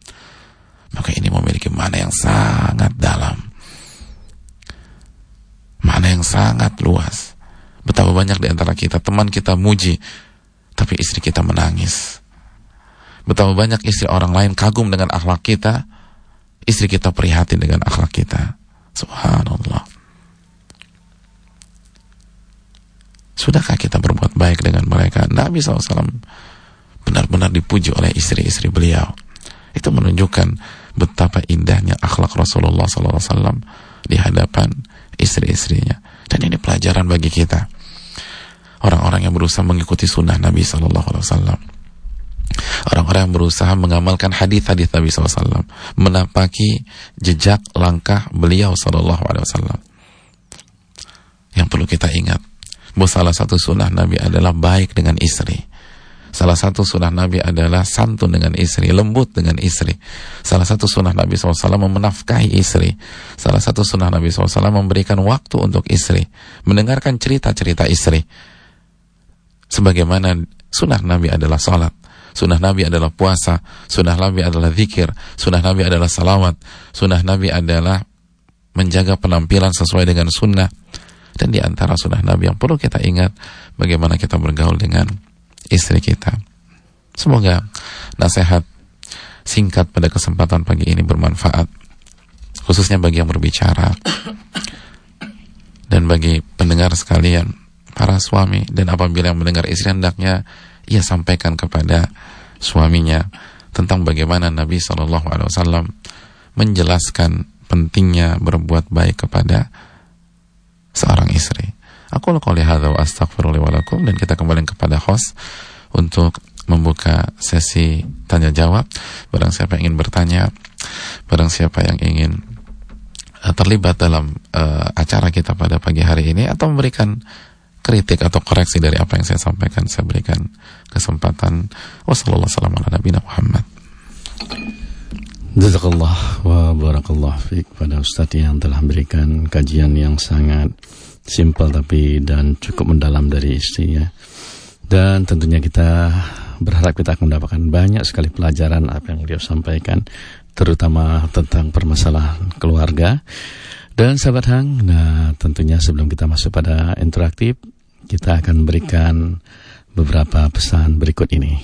B: maka ini memiliki mana yang sangat dalam. Mana yang sangat luas. Betapa banyak di antara kita teman kita muji, tapi istri kita menangis. Betapa banyak istri orang lain kagum dengan akhlak kita, istri kita prihatin dengan akhlak kita. Subhanallah. Sudahkah kita berbuat baik dengan mereka? Nabi SAW benar-benar dipuji oleh istri-istri beliau. Itu menunjukkan betapa indahnya akhlak Rasulullah SAW di hadapan istri-istrinya. Dan ini pelajaran bagi kita orang-orang yang berusaha mengikuti sunnah Nabi Wasallam. Orang-orang yang berusaha mengamalkan hadis-hadis Nabi SAW, menapaki jejak langkah beliau Wasallam. Yang perlu kita ingat, bahwa salah satu sunnah Nabi adalah baik dengan istri. Salah satu sunnah Nabi adalah santun dengan istri, lembut dengan istri. Salah satu sunnah Nabi SAW memenafkahi istri. Salah satu sunnah Nabi SAW memberikan waktu untuk istri, mendengarkan cerita-cerita istri sebagaimana sunnah Nabi adalah salat, sunnah Nabi adalah puasa, sunnah Nabi adalah zikir, sunnah Nabi adalah salawat, sunnah Nabi adalah menjaga penampilan sesuai dengan sunnah dan di antara sunnah Nabi yang perlu kita ingat bagaimana kita bergaul dengan istri kita. Semoga nasihat singkat pada kesempatan pagi ini bermanfaat khususnya bagi yang berbicara dan bagi pendengar sekalian para suami dan apabila yang mendengar istri hendaknya ia sampaikan kepada suaminya tentang bagaimana Nabi Wasallam menjelaskan pentingnya berbuat baik kepada seorang istri. Aku lakukan hadza wa astaghfirullah dan kita kembali kepada host untuk membuka sesi tanya jawab. Barang siapa yang ingin bertanya, barang siapa yang ingin uh, terlibat dalam uh, acara kita pada pagi hari ini atau memberikan kritik atau koreksi dari apa yang saya sampaikan saya berikan kesempatan wassalamualaikum Muhammad
A: Jazakallah wa barakallah fiq pada Ustadz yang telah memberikan kajian yang sangat simpel tapi dan cukup mendalam dari istrinya dan tentunya kita berharap kita akan mendapatkan banyak sekali pelajaran apa yang beliau sampaikan terutama tentang permasalahan keluarga dan sahabat Hang, nah tentunya sebelum kita masuk pada interaktif, kita akan berikan beberapa pesan berikut ini.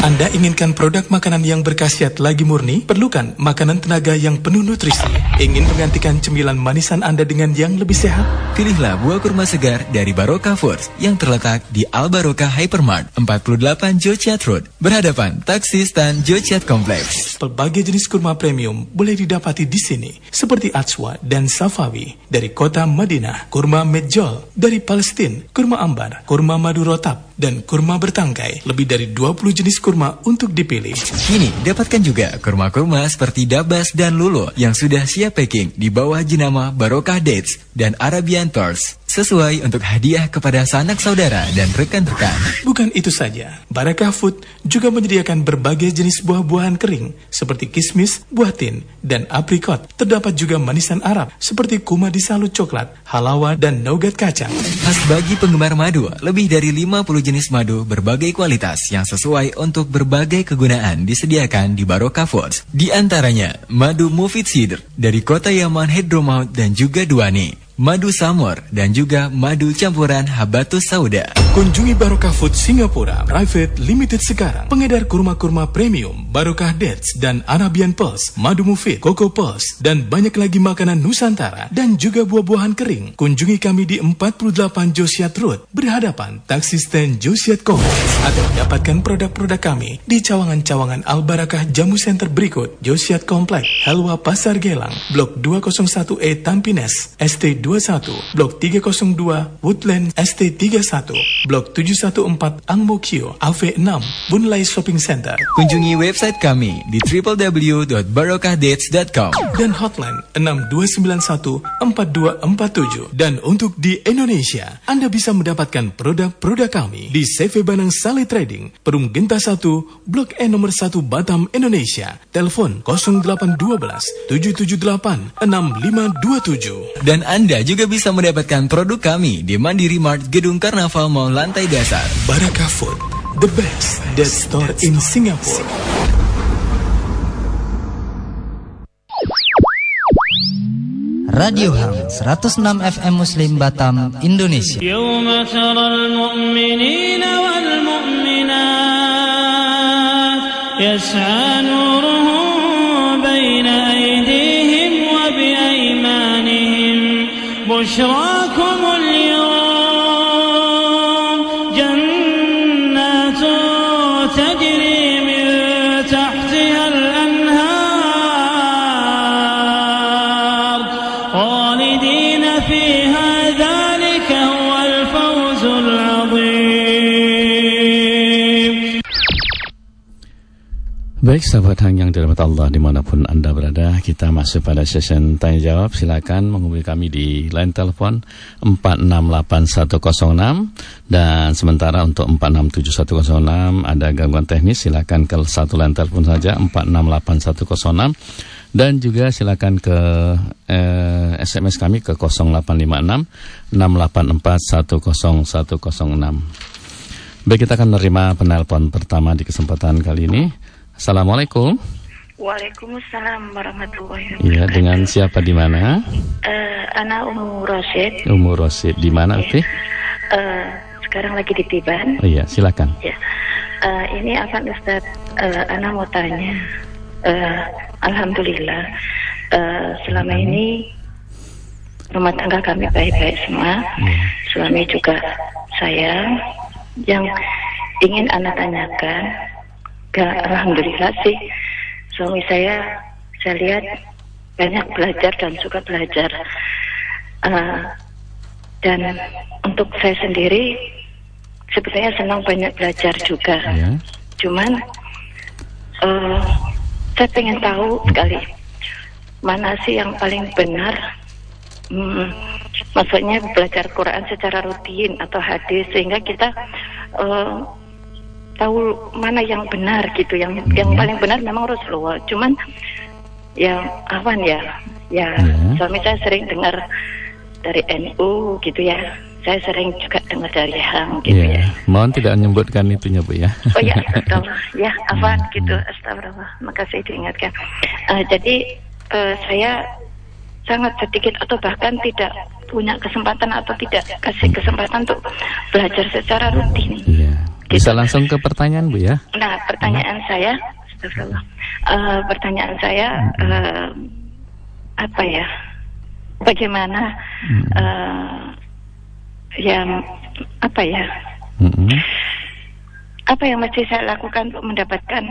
C: Anda inginkan produk makanan yang berkhasiat lagi murni? Perlukan makanan tenaga yang penuh nutrisi. Ingin menggantikan cemilan manisan Anda dengan yang lebih sehat?
D: Pilihlah buah kurma segar dari Baroka Foods yang terletak di Al Baroka Hypermart 48 Jociat Road, berhadapan taksi stan Jociat Kompleks.
C: Pelbagai jenis kurma premium boleh didapati di sini, seperti Atswa dan Safawi dari kota Madinah, kurma Medjol dari Palestina, kurma Ambar, kurma Madu Rotab, dan kurma bertangkai. Lebih dari 20 jenis kurma untuk dipilih.
D: Kini dapatkan juga kurma-kurma seperti Dabas dan Lulo yang sudah siap packing di bawah jenama Barokah Dates dan Arabian Pearls sesuai untuk hadiah kepada sanak saudara dan rekan-rekan.
C: Bukan itu saja, Barakah Food juga menyediakan berbagai jenis buah-buahan kering seperti kismis, buah tin, dan aprikot. Terdapat juga manisan Arab seperti kuma di salut coklat, halawa, dan nougat kacang.
D: Khas bagi penggemar madu, lebih dari 50 jenis madu berbagai kualitas yang sesuai untuk berbagai kegunaan disediakan di Barokah Foods. Di antaranya, madu Mufid Cider dari kota Yaman Hedromaut dan juga Duani madu samur, dan juga madu campuran habatus sauda.
C: Kunjungi Barokah Food Singapura Private Limited sekarang. Pengedar kurma-kurma premium, Barokah Dates dan Arabian Pulse, madu mufid, Coco Pulse, dan banyak lagi makanan Nusantara dan juga buah-buahan kering. Kunjungi kami di 48 Josiat Road, berhadapan taksi stand Josiat Complex. Atau dapatkan produk-produk kami di cawangan-cawangan Al-Barakah Jamu Center berikut, Josiat Complex, Helwa Pasar Gelang, Blok 201E Tampines, ST2 21, Blok 302, Woodland ST31, Blok 714, Angmo Kio, AV6, Bunlai Shopping Center.
D: Kunjungi website kami di www.barokahdates.com
C: dan hotline 6291-4247. Dan untuk di Indonesia, Anda bisa mendapatkan produk-produk kami di CV Banang Sali Trading, Perum Genta 1, Blok E nomor 1 Batam, Indonesia. Telepon 0812 778 6527.
D: Dan Anda juga bisa mendapatkan produk kami di Mandiri Mart Gedung Karnaval Mall lantai dasar.
C: Baraka Food, the best that store in Singapore.
E: Radio Ham 106 FM Muslim Batam Indonesia
F: يوم ترى المؤمنين والمؤمنات يسعى نورهم بشراكم اليوم جنات تجري
A: Baik sahabat hang yang dirahmati Allah di mana pun anda berada Kita masuk pada session tanya jawab Silakan menghubungi kami di line telepon 468106 Dan sementara untuk 467106 Ada gangguan teknis silakan ke satu line telepon saja 468106 Dan juga silakan ke eh, SMS kami ke 0856 684 10106 Baik kita akan menerima penelpon pertama di kesempatan kali ini Assalamualaikum
G: Waalaikumsalam warahmatullahi wabarakatuh.
A: Iya, dengan siapa di mana?
G: Eh, Ana Umu Rosid.
A: Umur Rosid di mana, Uti?
G: Eh, sekarang lagi di Tiban.
A: Oh iya, silakan.
G: Ya. Eh, ini apa Ustaz? Eh, Ana mau tanya. Eh, Alhamdulillah. Eh, selama ini rumah tangga kami baik-baik semua. Suami juga sayang. Yang ingin Ana tanyakan, ya, Alhamdulillah sih suami saya saya lihat banyak belajar dan suka belajar. Eh, dan untuk saya sendiri sebetulnya senang banyak belajar juga.
A: Ya.
G: Cuman eh, saya pengen tahu sekali mana sih yang paling benar. Hmm, maksudnya belajar Quran secara rutin atau hadis sehingga kita eh, tahu mana yang benar gitu. Yang yang paling benar memang Rasulullah. Cuman yang awan ya, ya
A: Ya.
G: suami saya sering dengar dari NU gitu ya. Saya sering juga dengar dari HAM gitu ya.
A: Iya, mohon tidak menyebutkan itunya Bu ya.
G: Oh ya. (laughs) Ya, afan gitu. Astagfirullah. Makasih diingatkan. Eh, jadi eh, saya sangat sedikit atau bahkan tidak punya kesempatan atau tidak kasih kesempatan untuk belajar secara rutin.
A: Iya. Bisa langsung ke pertanyaan Bu ya?
G: Nah, pertanyaan saya, astagfirullah. Eh, pertanyaan saya eh, apa ya? Bagaimana eh, yang apa ya?
A: Mm-mm.
G: apa yang mesti saya lakukan untuk mendapatkan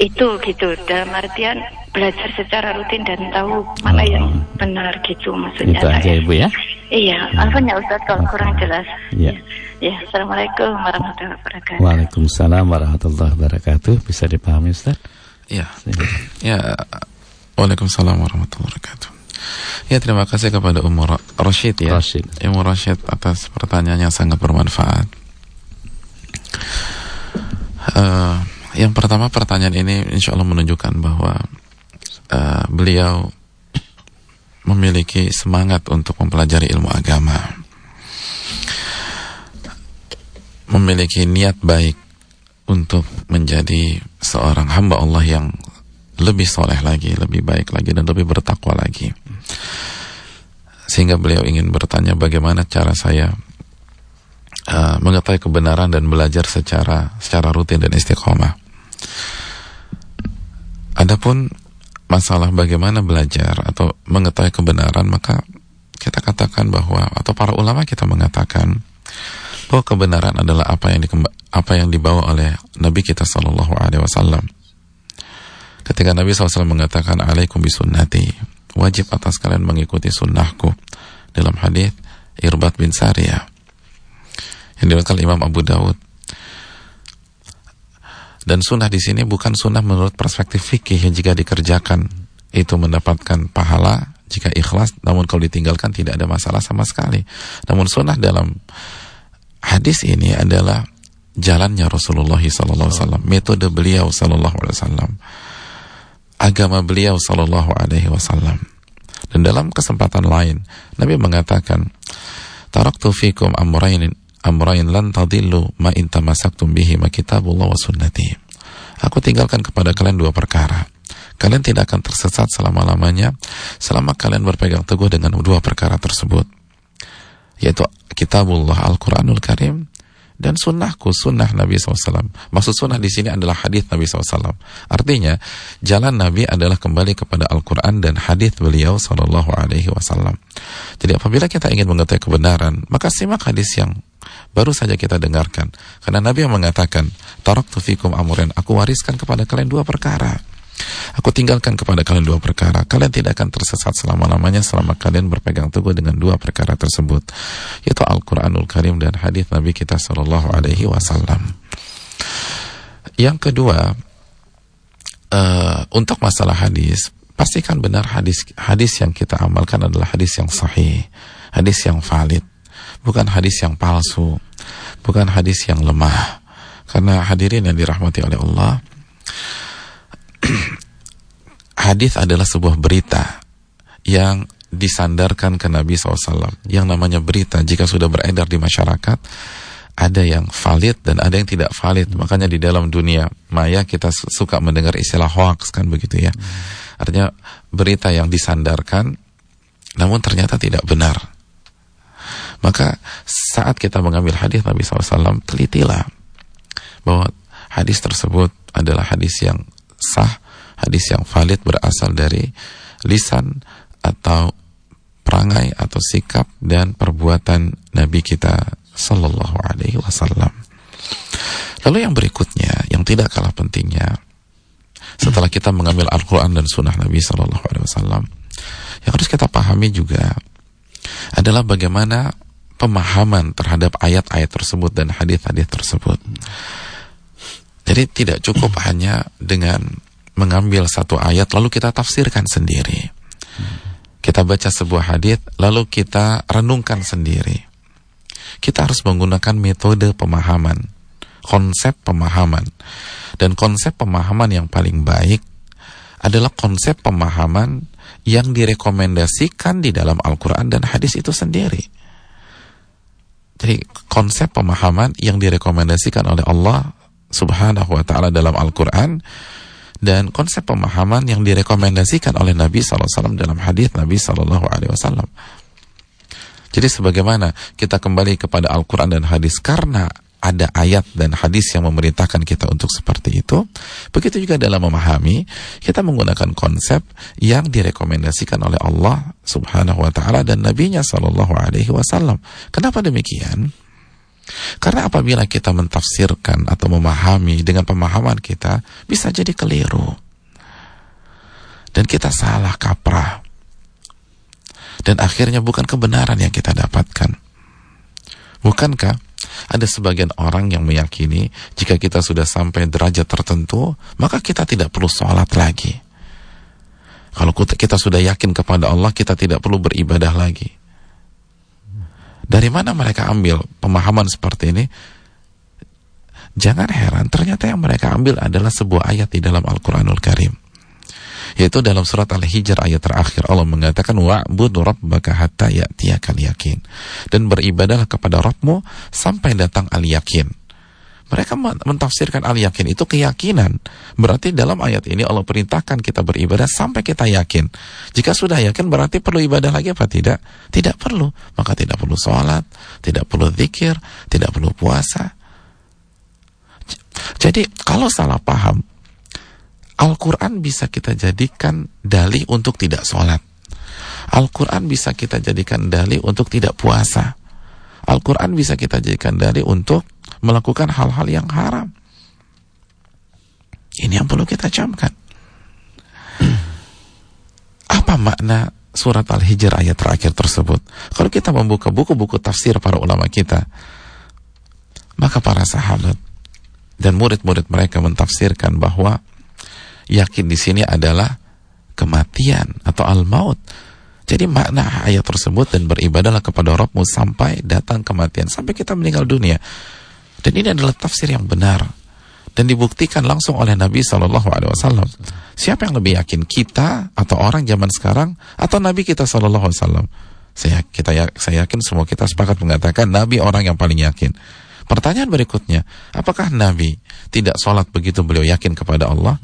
G: itu gitu dalam artian belajar secara rutin dan tahu mana
A: Oh.
G: yang benar gitu maksudnya
A: Itu aja. Ibu ya.
G: iya apa ya Ustaz kalau kurang jelas
A: Iya.
G: ya assalamualaikum warahmatullahi wabarakatuh
A: Waalaikumsalam warahmatullahi wabarakatuh. Bisa dipahami Ustaz?
B: Ya, ya. Waalaikumsalam warahmatullahi wabarakatuh. Ya, terima kasih kepada Umur Rashid ya.
A: Rashid.
B: Umur Rashid atas pertanyaannya yang sangat bermanfaat. Eh, yang pertama pertanyaan ini insya Allah menunjukkan bahwa eh, beliau memiliki semangat untuk mempelajari ilmu agama, memiliki niat baik untuk menjadi seorang hamba Allah yang lebih soleh lagi, lebih baik lagi, dan lebih bertakwa lagi. Sehingga beliau ingin bertanya bagaimana cara saya uh, mengetahui kebenaran dan belajar secara secara rutin dan istiqomah. Adapun masalah bagaimana belajar atau mengetahui kebenaran, maka kita katakan bahwa atau para ulama kita mengatakan bahwa kebenaran adalah apa yang apa yang dibawa oleh Nabi kita Shallallahu Alaihi Wasallam. Ketika Nabi SAW mengatakan alaikum bisunnati wajib atas kalian mengikuti sunnahku dalam hadis Irbat bin Sariyah yang diriwayatkan Imam Abu Dawud dan sunnah di sini bukan sunnah menurut perspektif fikih yang jika dikerjakan itu mendapatkan pahala jika ikhlas namun kalau ditinggalkan tidak ada masalah sama sekali namun sunnah dalam hadis ini adalah jalannya Rasulullah SAW metode beliau SAW agama beliau wasallam. Dan dalam kesempatan lain Nabi mengatakan taraktu fikum amrayn amrayn lan tadillu ma in tamassaktum bihi ma kitabullah wa sunnati. Aku tinggalkan kepada kalian dua perkara. Kalian tidak akan tersesat selama-lamanya selama kalian berpegang teguh dengan dua perkara tersebut. Yaitu kitabullah Al-Quranul Karim dan sunnahku, sunnah Nabi SAW. Maksud sunnah di sini adalah hadis Nabi SAW. Artinya, jalan Nabi adalah kembali kepada Al-Quran dan hadis beliau Sallallahu Alaihi Wasallam. Jadi apabila kita ingin mengetahui kebenaran, maka simak hadis yang baru saja kita dengarkan. Karena Nabi yang mengatakan, Tarak tufikum amuren, aku wariskan kepada kalian dua perkara. Aku tinggalkan kepada kalian dua perkara. Kalian tidak akan tersesat selama-lamanya selama kalian berpegang teguh dengan dua perkara tersebut. Yaitu Al-Quranul Karim dan hadis Nabi kita Shallallahu Alaihi Wasallam. Yang kedua, uh, untuk masalah hadis, pastikan benar hadis hadis yang kita amalkan adalah hadis yang sahih, hadis yang valid, bukan hadis yang palsu, bukan hadis yang lemah. Karena hadirin yang dirahmati oleh Allah, (clears throat) hadis adalah sebuah berita yang disandarkan ke Nabi SAW yang namanya berita jika sudah beredar di masyarakat ada yang valid dan ada yang tidak valid. Makanya di dalam dunia maya kita suka mendengar istilah hoax kan begitu ya. Artinya berita yang disandarkan namun ternyata tidak benar. Maka saat kita mengambil hadis Nabi SAW telitilah bahwa hadis tersebut adalah hadis yang sah hadis yang valid berasal dari lisan atau perangai atau sikap dan perbuatan Nabi kita Sallallahu Alaihi Wasallam. Lalu yang berikutnya, yang tidak kalah pentingnya, setelah kita mengambil Al-Quran dan Sunnah Nabi Sallallahu Alaihi Wasallam, yang harus kita pahami juga adalah bagaimana pemahaman terhadap ayat-ayat tersebut dan hadis-hadis tersebut. Jadi tidak cukup hanya dengan mengambil satu ayat lalu kita tafsirkan sendiri. Kita baca sebuah hadis lalu kita renungkan sendiri. Kita harus menggunakan metode pemahaman, konsep pemahaman. Dan konsep pemahaman yang paling baik adalah konsep pemahaman yang direkomendasikan di dalam Al-Quran dan hadis itu sendiri. Jadi konsep pemahaman yang direkomendasikan oleh Allah subhanahu wa ta'ala dalam Al-Quran dan konsep pemahaman yang direkomendasikan oleh Nabi SAW dalam hadis Nabi SAW. Jadi sebagaimana kita kembali kepada Al-Quran dan hadis karena ada ayat dan hadis yang memerintahkan kita untuk seperti itu. Begitu juga dalam memahami, kita menggunakan konsep yang direkomendasikan oleh Allah Subhanahu wa taala dan nabinya sallallahu alaihi wasallam. Kenapa demikian? Karena apabila kita mentafsirkan atau memahami dengan pemahaman kita, bisa jadi keliru. Dan kita salah kaprah. Dan akhirnya bukan kebenaran yang kita dapatkan. Bukankah ada sebagian orang yang meyakini jika kita sudah sampai derajat tertentu, maka kita tidak perlu sholat lagi. Kalau kita sudah yakin kepada Allah, kita tidak perlu beribadah lagi. Dari mana mereka ambil pemahaman seperti ini? Jangan heran, ternyata yang mereka ambil adalah sebuah ayat di dalam Al-Quranul Karim. Yaitu dalam surat Al-Hijr ayat terakhir Allah mengatakan wa'bud rabbaka hatta ya'tiyakal yakin. Dan beribadahlah kepada Rabbmu sampai datang al-yakin. Mereka mentafsirkan al-yakin itu keyakinan. Berarti dalam ayat ini Allah perintahkan kita beribadah sampai kita yakin. Jika sudah yakin berarti perlu ibadah lagi apa tidak? Tidak perlu. Maka tidak perlu sholat, tidak perlu zikir, tidak perlu puasa. Jadi kalau salah paham, Al-Quran bisa kita jadikan dalih untuk tidak sholat. Al-Quran bisa kita jadikan dalih untuk tidak puasa. Al-Quran bisa kita jadikan dalih untuk melakukan hal-hal yang haram. Ini yang perlu kita camkan. (clears throat) Apa makna surat Al-Hijr ayat terakhir tersebut? Kalau kita membuka buku-buku tafsir para ulama kita, maka para sahabat dan murid-murid mereka mentafsirkan bahwa yakin di sini adalah kematian atau al-maut. Jadi makna ayat tersebut dan beribadahlah kepada Rabbmu sampai datang kematian, sampai kita meninggal dunia. Dan ini adalah tafsir yang benar dan dibuktikan langsung oleh Nabi Shallallahu Alaihi Wasallam. Siapa yang lebih yakin kita atau orang zaman sekarang atau Nabi kita Shallallahu Alaihi Wasallam? Saya kita ya, saya yakin semua kita sepakat mengatakan Nabi orang yang paling yakin. Pertanyaan berikutnya, apakah Nabi tidak sholat begitu beliau yakin kepada Allah?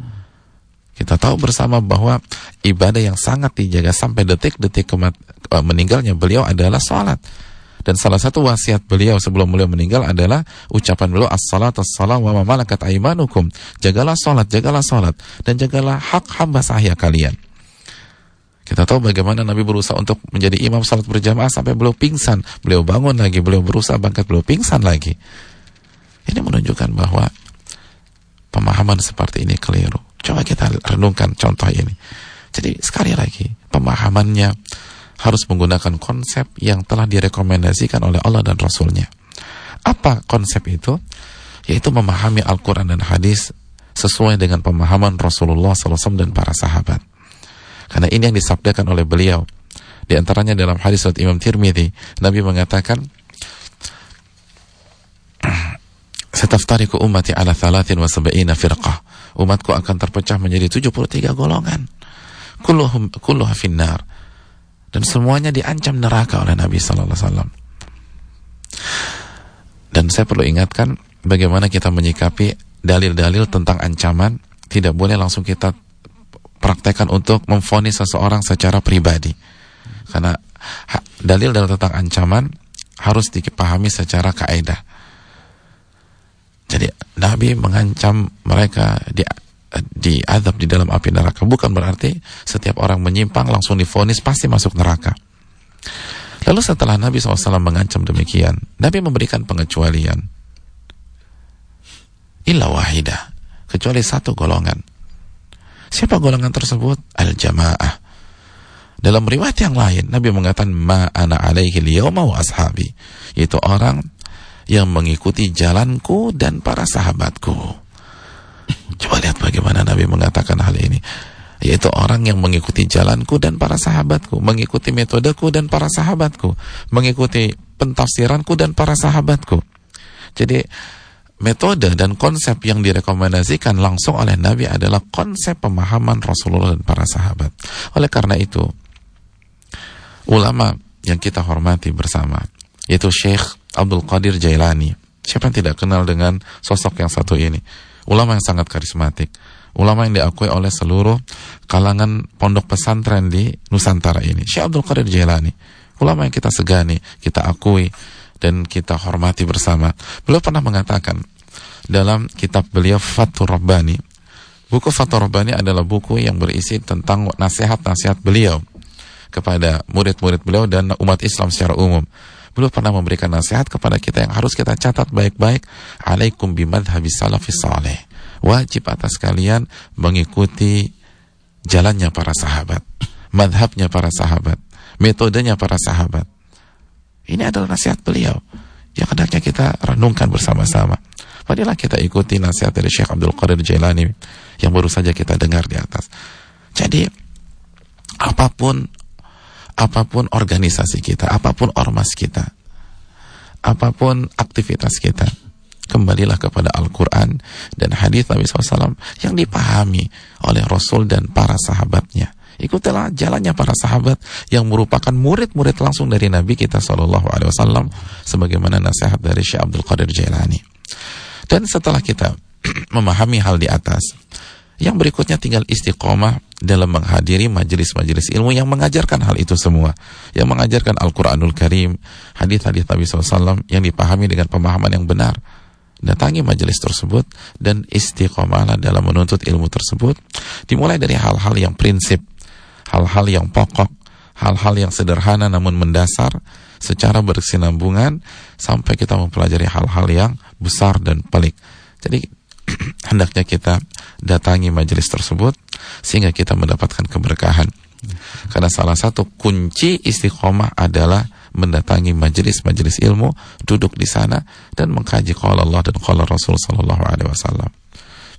B: Kita tahu bersama bahwa ibadah yang sangat dijaga sampai detik-detik eh, meninggalnya beliau adalah sholat. Dan salah satu wasiat beliau sebelum beliau meninggal adalah ucapan beliau as-salat as-salam wa ma malakat aimanukum. Jagalah salat, jagalah salat dan jagalah hak hamba sahaya kalian. Kita tahu bagaimana Nabi berusaha untuk menjadi imam salat berjamaah sampai beliau pingsan, beliau bangun lagi, beliau berusaha bangkit, beliau pingsan lagi. Ini menunjukkan bahwa pemahaman seperti ini keliru. Coba kita renungkan contoh ini. Jadi sekali lagi, pemahamannya harus menggunakan konsep yang telah direkomendasikan oleh Allah dan Rasulnya. Apa konsep itu? Yaitu memahami Al-Quran dan hadis sesuai dengan pemahaman Rasulullah SAW dan para sahabat. Karena ini yang disabdakan oleh beliau. Di antaranya dalam hadis surat Imam Tirmidzi, Nabi mengatakan, Sataftariku ummati ala thalathin wa sab'ina firqah. Umatku akan terpecah menjadi 73 golongan. Kulluhum kulluha finnar dan semuanya diancam neraka oleh Nabi Sallallahu Alaihi Wasallam. Dan saya perlu ingatkan bagaimana kita menyikapi dalil-dalil tentang ancaman tidak boleh langsung kita praktekkan untuk memfonis seseorang secara pribadi. Karena dalil-dalil tentang ancaman harus dipahami secara kaidah. Jadi Nabi mengancam mereka di diadab di dalam api neraka bukan berarti setiap orang menyimpang langsung difonis pasti masuk neraka. Lalu setelah Nabi SAW mengancam demikian, Nabi memberikan pengecualian. Illa wahidah, kecuali satu golongan. Siapa golongan tersebut? Al-jamaah. Dalam riwayat yang lain, Nabi mengatakan ma ana alaihi liyawma wa ashabi. Itu orang yang mengikuti jalanku dan para sahabatku. Coba lihat bagaimana Nabi mengatakan hal ini. Yaitu orang yang mengikuti jalanku dan para sahabatku. Mengikuti metodeku dan para sahabatku. Mengikuti pentafsiranku dan para sahabatku. Jadi metode dan konsep yang direkomendasikan langsung oleh Nabi adalah konsep pemahaman Rasulullah dan para sahabat. Oleh karena itu, ulama yang kita hormati bersama, yaitu Syekh Abdul Qadir Jailani. Siapa yang tidak kenal dengan sosok yang satu ini? Ulama yang sangat karismatik, ulama yang diakui oleh seluruh kalangan pondok pesantren di Nusantara ini. Syekh Abdul Qadir Jailani, ulama yang kita segani, kita akui dan kita hormati bersama. Beliau pernah mengatakan dalam kitab beliau Fathur Rabbani, buku Fathur Rabbani adalah buku yang berisi tentang nasihat-nasihat beliau kepada murid-murid beliau dan umat Islam secara umum. Beliau pernah memberikan nasihat kepada kita yang harus kita catat baik-baik. Alaikum bimadhabis salafis saleh. Wajib atas kalian mengikuti jalannya para sahabat. Madhabnya para sahabat. Metodenya para sahabat. Ini adalah nasihat beliau. Yang hendaknya kita renungkan bersama-sama. Marilah kita ikuti nasihat dari Syekh Abdul Qadir Jailani yang baru saja kita dengar di atas. Jadi apa pun apa pun organisasi kita, apa pun ormas kita, apa pun aktivitas kita, kembalilah kepada Al-Quran dan hadis Nabi SAW yang dipahami oleh Rasul dan para sahabatnya. Ikutilah jalannya para sahabat yang merupakan murid-murid langsung dari Nabi kita Shallallahu Alaihi Wasallam, sebagaimana nasihat dari Syekh Abdul Qadir Jailani. Dan setelah kita (clears throat) memahami hal di atas, yang berikutnya tinggal istiqomah dalam menghadiri majelis-majelis ilmu yang mengajarkan hal itu semua. Yang mengajarkan Al-Quranul Karim, hadis-hadis Nabi SAW yang dipahami dengan pemahaman yang benar. Datangi majelis tersebut dan istiqomahlah dalam menuntut ilmu tersebut. Dimulai dari hal-hal yang prinsip, hal-hal yang pokok, hal-hal yang sederhana namun mendasar secara berkesinambungan sampai kita mempelajari hal-hal yang besar dan pelik. Jadi (clears throat) hendaknya kita datangi majelis tersebut sehingga kita mendapatkan keberkahan. Karena salah satu kunci istiqomah adalah mendatangi majelis-majelis ilmu, duduk di sana dan mengkaji qala Allah dan qala Rasul sallallahu alaihi wasallam.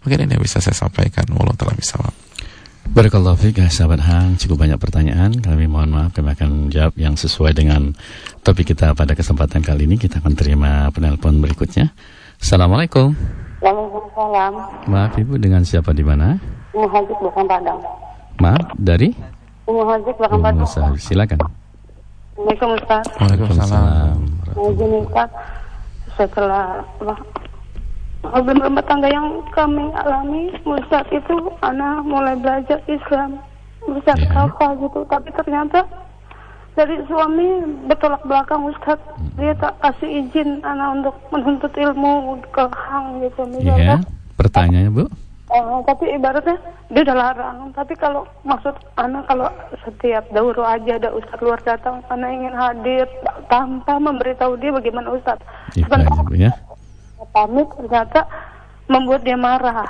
B: Mungkin ini yang bisa saya sampaikan wallahu taala bisawab.
A: Barakallahu fiqh, sahabat Hang, cukup banyak pertanyaan. Kami mohon maaf, kami akan jawab yang sesuai dengan topik kita pada kesempatan kali ini. Kita akan terima penelpon berikutnya. Assalamualaikum.
H: Waalaikumsalam.
A: Maaf Ibu, dengan siapa di mana?
H: Umu Hajik bukan Padang.
A: Maaf, dari?
H: Umu Hajik bukan Padang.
A: Silakan.
H: Assalamualaikum Ustaz.
B: Waalaikumsalam.
H: Izin Ustaz, setelah problem rumah tangga yang kami alami Ustaz itu anak mulai belajar Islam Ustaz
A: Ya.
H: apa gitu tapi ternyata dari suami bertolak belakang Ustaz dia tak kasih izin anak untuk menuntut ilmu ke hang gitu
A: Iya.
H: misalnya
A: Pertanyaannya Bu?
H: Eh, tapi ibaratnya dia udah larang. Tapi kalau maksud anak kalau setiap dauro aja ada ustadz luar datang, anak ingin hadir tanpa memberitahu dia bagaimana ustadz.
A: Iya baik, Bu ya.
H: pamit ternyata membuat dia marah,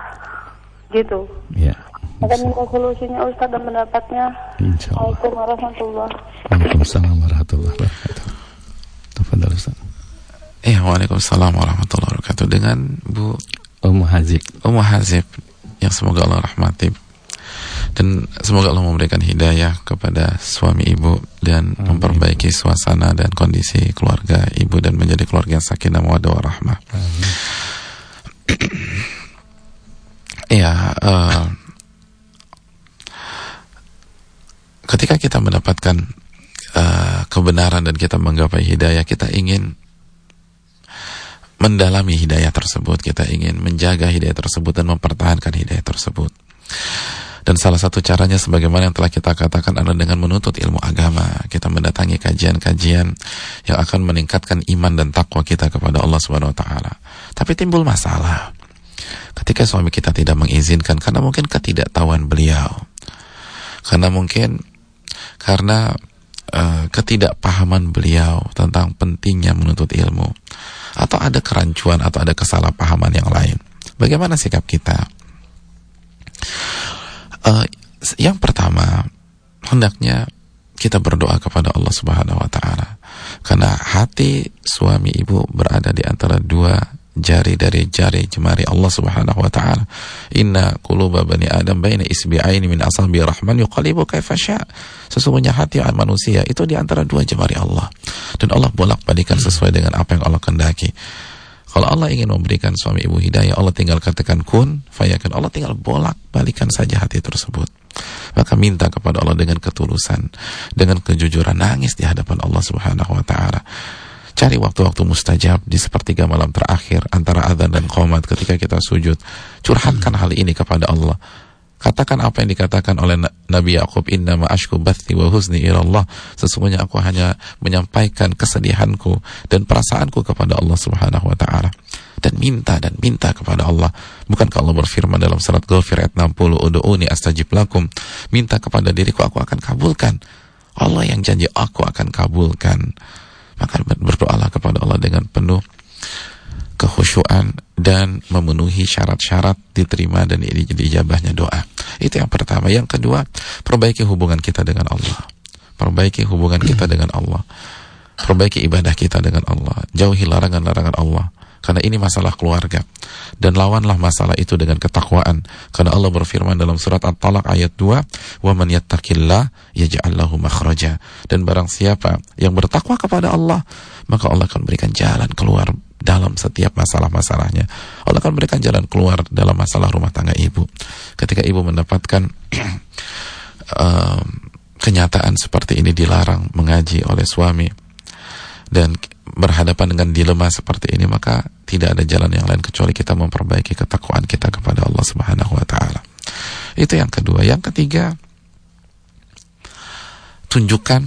H: gitu.
A: Iya.
H: Akan minta solusinya ustadz dan pendapatnya. Assalamualaikum warahmatullahi
A: Waalaikumsalam warahmatullahi wabarakatuh. Tafadhal Ustaz.
B: Iya, Waalaikumsalam warahmatullahi wabarakatuh. Dengan Bu
A: Om Hazik.
B: Ummu Hazib yang semoga Allah rahmati dan semoga Allah memberikan hidayah kepada suami ibu dan
A: Amin.
B: memperbaiki suasana dan kondisi keluarga ibu dan menjadi keluarga yang sakinah mawaddah warahmah. Iya, (clears throat) eh, ketika kita mendapatkan eh, kebenaran dan kita menggapai hidayah, kita ingin mendalami hidayah tersebut, kita ingin menjaga hidayah tersebut dan mempertahankan hidayah tersebut. Dan salah satu caranya sebagaimana yang telah kita katakan adalah dengan menuntut ilmu agama. Kita mendatangi kajian-kajian yang akan meningkatkan iman dan takwa kita kepada Allah Subhanahu wa taala. Tapi timbul masalah. Ketika suami kita tidak mengizinkan karena mungkin ketidaktahuan beliau. Karena mungkin karena eh, ketidakpahaman beliau tentang pentingnya menuntut ilmu atau ada kerancuan atau ada kesalahpahaman yang lain. Bagaimana sikap kita? Eh, yang pertama, hendaknya kita berdoa kepada Allah Subhanahu wa taala. Karena hati suami ibu berada di antara dua jari dari jari jemari Allah Subhanahu wa taala. Inna quluba bani Adam baina isbi'aini min asabi rahman yuqallibu kaifa. Sesungguhnya hati manusia itu di antara dua jemari Allah. Dan Allah bolak-balikan sesuai dengan apa yang Allah kehendaki. Kalau Allah ingin memberikan suami ibu hidayah, Allah tinggal katakan kun, fayakun. Allah tinggal bolak-balikan saja hati tersebut. Maka minta kepada Allah dengan ketulusan, dengan kejujuran, nangis di hadapan Allah Subhanahu wa taala. Cari waktu-waktu mustajab di sepertiga malam terakhir antara adzan dan qomat ketika kita sujud. Curhatkan hal ini kepada Allah. Katakan apa yang dikatakan oleh Na- Nabi Yakub, "Inna ma ashku bathi wa huzni ila Allah." Sesungguhnya aku hanya menyampaikan kesedihanku dan perasaanku kepada Allah Subhanahu wa taala. Dan minta dan minta kepada Allah. Bukankah Allah berfirman dalam surat Ghafir ayat 60, "Ud'uni astajib lakum." Minta kepada diriku aku akan kabulkan. Allah yang janji aku akan kabulkan. Maka ber- berdoalah kepada Allah dengan penuh kekhusyuan dan memenuhi syarat-syarat diterima dan di- dijabahnya doa. Itu yang pertama. Yang kedua, perbaiki hubungan kita dengan Allah. Perbaiki hubungan kita dengan Allah. Perbaiki ibadah kita dengan Allah. Jauhi larangan-larangan Allah. Karena ini masalah keluarga. Dan lawanlah masalah itu dengan ketakwaan. Karena Allah berfirman dalam surat At-Talaq ayat 2, "Wa man yattaqillah yaj'al lahu makhraja." Dan barang siapa yang bertakwa kepada Allah, maka Allah akan berikan jalan keluar dalam setiap masalah-masalahnya. Allah akan berikan jalan keluar dalam masalah rumah tangga ibu. Ketika ibu mendapatkan (clears throat) um, kenyataan seperti ini dilarang mengaji oleh suami dan berhadapan dengan dilema seperti ini maka tidak ada jalan yang lain kecuali kita memperbaiki ketakwaan kita kepada Allah Subhanahu wa taala. Itu yang kedua. Yang ketiga tunjukkan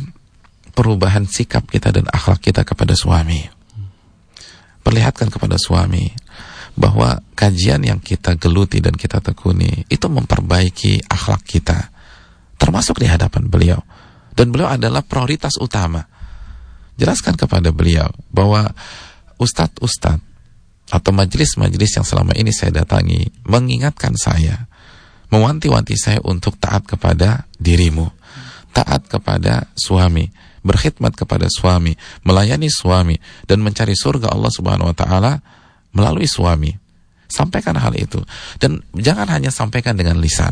B: perubahan sikap kita dan akhlak kita kepada suami. Perlihatkan kepada suami bahwa kajian yang kita geluti dan kita tekuni itu memperbaiki akhlak kita termasuk di hadapan beliau dan beliau adalah prioritas utama jelaskan kepada beliau bahwa ustadz-ustadz atau majelis-majelis yang selama ini saya datangi mengingatkan saya mewanti-wanti saya untuk taat kepada dirimu taat kepada suami berkhidmat kepada suami melayani suami dan mencari surga Allah Subhanahu wa taala melalui suami. Sampaikan hal itu. Dan jangan hanya sampaikan dengan lisan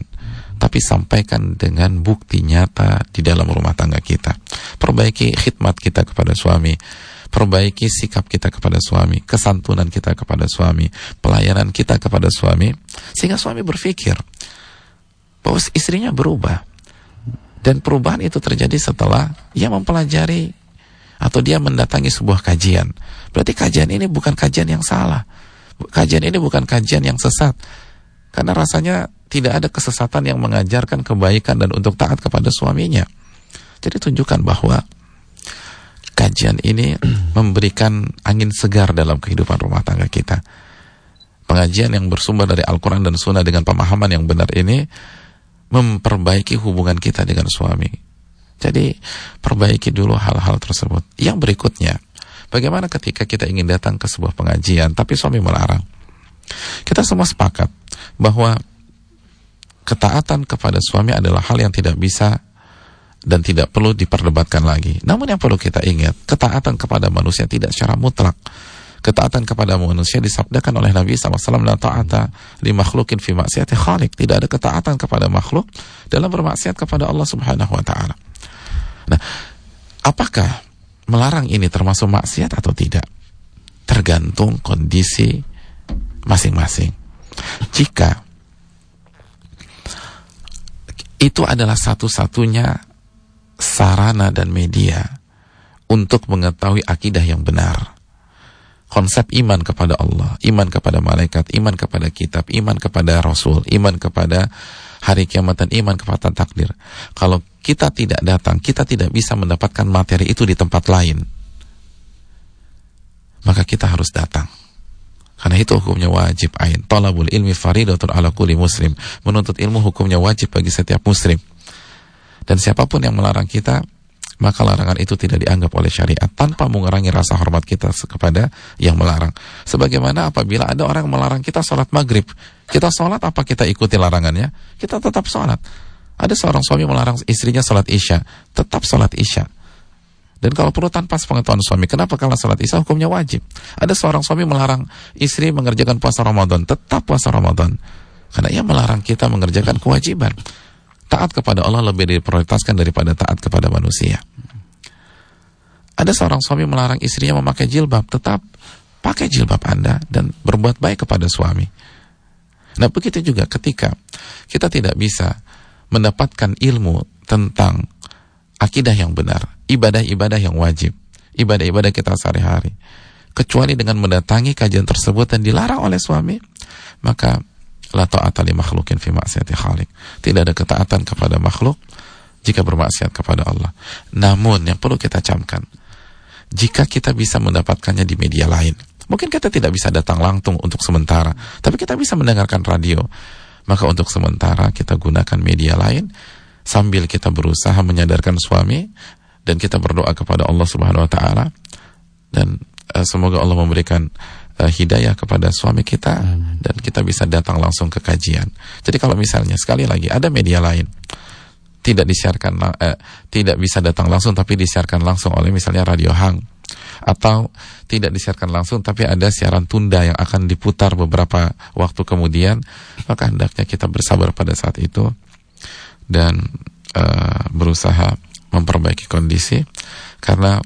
B: tapi sampaikan dengan bukti nyata di dalam rumah tangga kita. Perbaiki khidmat kita kepada suami perbaiki sikap kita kepada suami kesantunan kita kepada suami pelayanan kita kepada suami sehingga suami berpikir bahwa istrinya berubah. Dan perubahan itu terjadi setelah ia mempelajari atau dia mendatangi sebuah kajian. Berarti kajian ini bukan kajian yang salah. Kajian ini bukan kajian yang sesat. Karena rasanya tidak ada kesesatan yang mengajarkan kebaikan dan untuk taat kepada suaminya. Jadi tunjukkan bahwa kajian ini (clears throat) memberikan angin segar dalam kehidupan rumah tangga kita. Pengajian yang bersumber dari Al-Quran dan Sunnah dengan pemahaman yang benar ini memperbaiki hubungan kita dengan suami. Jadi perbaiki dulu hal-hal tersebut. Yang berikutnya, bagaimana ketika kita ingin datang ke sebuah pengajian tapi suami melarang? Kita semua sepakat bahwa ketaatan kepada suami adalah hal yang tidak bisa dan tidak perlu diperdebatkan lagi. Namun yang perlu kita ingat, ketaatan kepada manusia tidak secara mutlak. Ketaatan kepada manusia disabdakan oleh Nabi SAW la ta'ata li makhlukin fi maksiati khalik. Tidak ada ketaatan kepada makhluk dalam bermaksiat kepada Allah Subhanahu wa taala. Nah, apakah melarang ini termasuk maksiat atau tidak? Tergantung kondisi masing-masing. Jika itu adalah satu-satunya sarana dan media untuk mengetahui akidah yang benar. Konsep iman kepada Allah, iman kepada malaikat, iman kepada kitab, iman kepada rasul, iman kepada hari kiamat dan iman kepada takdir. Kalau kita tidak datang, kita tidak bisa mendapatkan materi itu di tempat lain. Maka kita harus datang. Karena itu hukumnya wajib ain. Talabul ilmi faridatun ala kulli muslim. Menuntut ilmu hukumnya wajib bagi setiap muslim. Dan siapa pun yang melarang kita, maka larangan itu tidak dianggap oleh syariat tanpa mengurangi rasa hormat kita kepada yang melarang. Sebagaimana apabila ada orang melarang kita sholat maghrib, kita sholat apa kita ikuti larangannya? Kita tetap sholat. Ada seorang suami melarang istrinya sholat isya, tetap sholat isya. Dan kalau perlu tanpa sepengetahuan suami, kenapa kalau salat isya hukumnya wajib? Ada seorang suami melarang istri mengerjakan puasa Ramadan, tetap puasa Ramadan. Karena ia melarang kita mengerjakan kewajiban. Taat kepada Allah lebih diprioritaskan daripada taat kepada manusia. Ada seorang suami melarang istrinya memakai jilbab, tetap pakai jilbab Anda dan berbuat baik kepada suami. Nah begitu juga ketika kita tidak bisa mendapatkan ilmu tentang akidah yang benar, ibadah-ibadah yang wajib, ibadah-ibadah kita sehari-hari. Kecuali dengan mendatangi kajian tersebut dan dilarang oleh suami, maka la ta'ata li makhlukin fi maksiati khaliq. Tidak ada ketaatan kepada makhluk jika bermaksiat kepada Allah. Namun yang perlu kita camkan, jika kita bisa mendapatkannya di media lain, mungkin kita tidak bisa datang langsung untuk sementara, tapi kita bisa mendengarkan radio. Maka untuk sementara kita gunakan media lain sambil kita berusaha menyadarkan suami dan kita berdoa kepada Allah Subhanahu wa taala dan uh, semoga Allah memberikan uh, hidayah kepada suami kita Amin. dan kita bisa datang langsung ke kajian. Jadi kalau misalnya sekali lagi ada media lain tidak disiarkan uh, tidak bisa datang langsung tapi disiarkan langsung oleh misalnya Radio Hang atau tidak disiarkan langsung tapi ada siaran tunda yang akan diputar beberapa waktu kemudian maka hendaknya kita bersabar pada saat itu dan uh, berusaha memperbaiki kondisi karena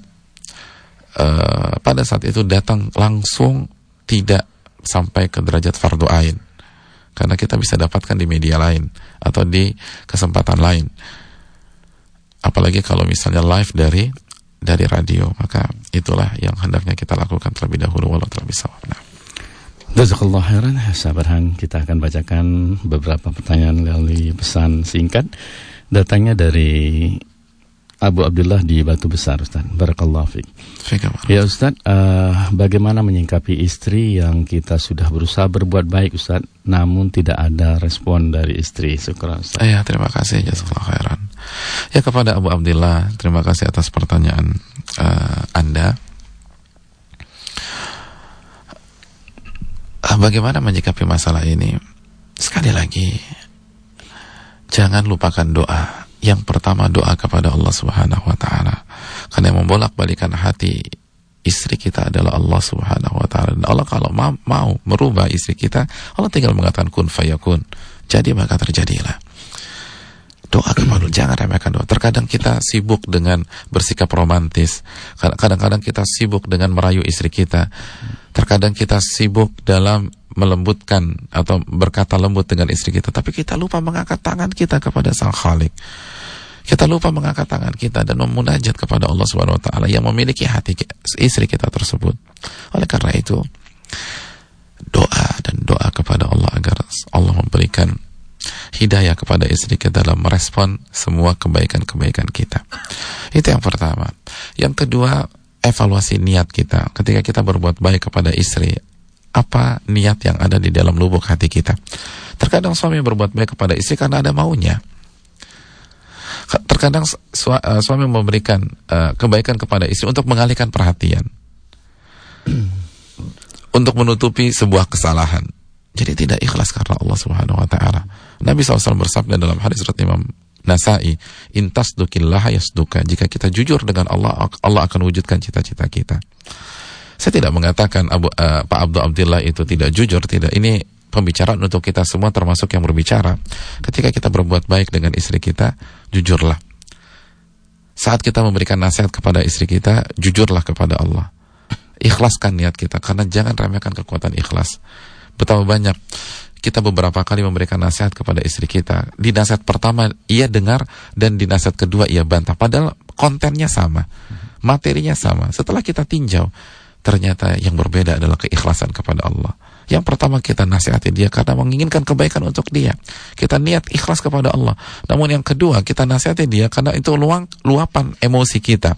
B: uh, pada saat itu datang langsung tidak sampai ke derajat fardu ain. Karena kita bisa dapatkan di media lain atau di kesempatan lain. Apalagi kalau misalnya live dari dari radio maka itulah yang hendaknya kita lakukan terlebih dahulu walau terlebih sawab. Nah.
A: Jazakallah khairan Sahabat Han kita akan bacakan beberapa pertanyaan melalui pesan singkat. Datangnya dari Abu Abdullah di Batu Besar Ustaz. Barakallahu fiqh Ya Ustaz uh, Bagaimana menyingkapi istri yang kita sudah berusaha berbuat baik Ustaz Namun tidak ada respon dari istri? Syukur Ustaz.
B: Ya terima kasih. Jazakallah khairan. Ya kepada Abu Abdullah Terima kasih atas pertanyaan uh, Anda. Ah, bagaimana menyikapi masalah ini? Sekali lagi, jangan lupakan doa. Yang pertama doa kepada Allah Subhanahu wa taala. Karena yang membolak-balikan hati istri kita adalah Allah Subhanahu wa taala. Dan Allah kalau ma mau merubah istri kita, Allah tinggal mengatakan kun fayakun. Jadi maka terjadilah. Doa kepada jangan remehkan doa. Terkadang kita sibuk dengan bersikap romantis. Kadang-kadang kita sibuk dengan merayu istri kita. Terkadang kita sibuk dalam melembutkan atau berkata lembut dengan istri kita. Tapi kita lupa mengangkat tangan kita kepada Sang Khalik. Kita lupa mengangkat tangan kita dan memunajat kepada Allah Subhanahu wa taala yang memiliki hati istri kita tersebut. Oleh karena itu, doa memberikan hidayah kepada istri kita dalam merespon semua kebaikan-kebaikan kita. Itu yang pertama. Yang kedua, evaluasi niat kita. Ketika kita berbuat baik kepada istri, apa niat yang ada di dalam lubuk hati kita? Terkadang suami berbuat baik kepada istri karena ada maunya. Terkadang eh, suami memberikan uh, kebaikan kepada istri untuk mengalihkan perhatian. (clears throat) untuk menutupi sebuah kesalahan. Jadi tidak ikhlas karena Allah Subhanahu wa taala. Nabi SAW bersabda dalam hadis riwayat Imam Nasai, "Intas dukillah yasduka." Jika kita jujur dengan Allah, Allah akan wujudkan cita-cita kita. Saya tidak mengatakan Abu, uh, Pak Abdul Abdullah itu tidak jujur, tidak. Ini pembicaraan untuk kita semua termasuk yang berbicara. Ketika kita berbuat baik dengan istri kita, jujurlah. Saat kita memberikan nasihat kepada istri kita, jujurlah kepada Allah. Ikhlaskan niat kita karena jangan remehkan kekuatan ikhlas. Betapa banyak kita beberapa kali memberikan nasihat kepada istri kita. Di nasihat pertama ia dengar dan di nasihat kedua ia bantah. Padahal kontennya sama, materinya sama. Setelah kita tinjau, ternyata yang berbeda adalah keikhlasan kepada Allah. Yang pertama kita nasihati dia karena menginginkan kebaikan untuk dia. Kita niat ikhlas kepada Allah. Namun yang kedua kita nasihati dia karena itu luang, luapan emosi kita.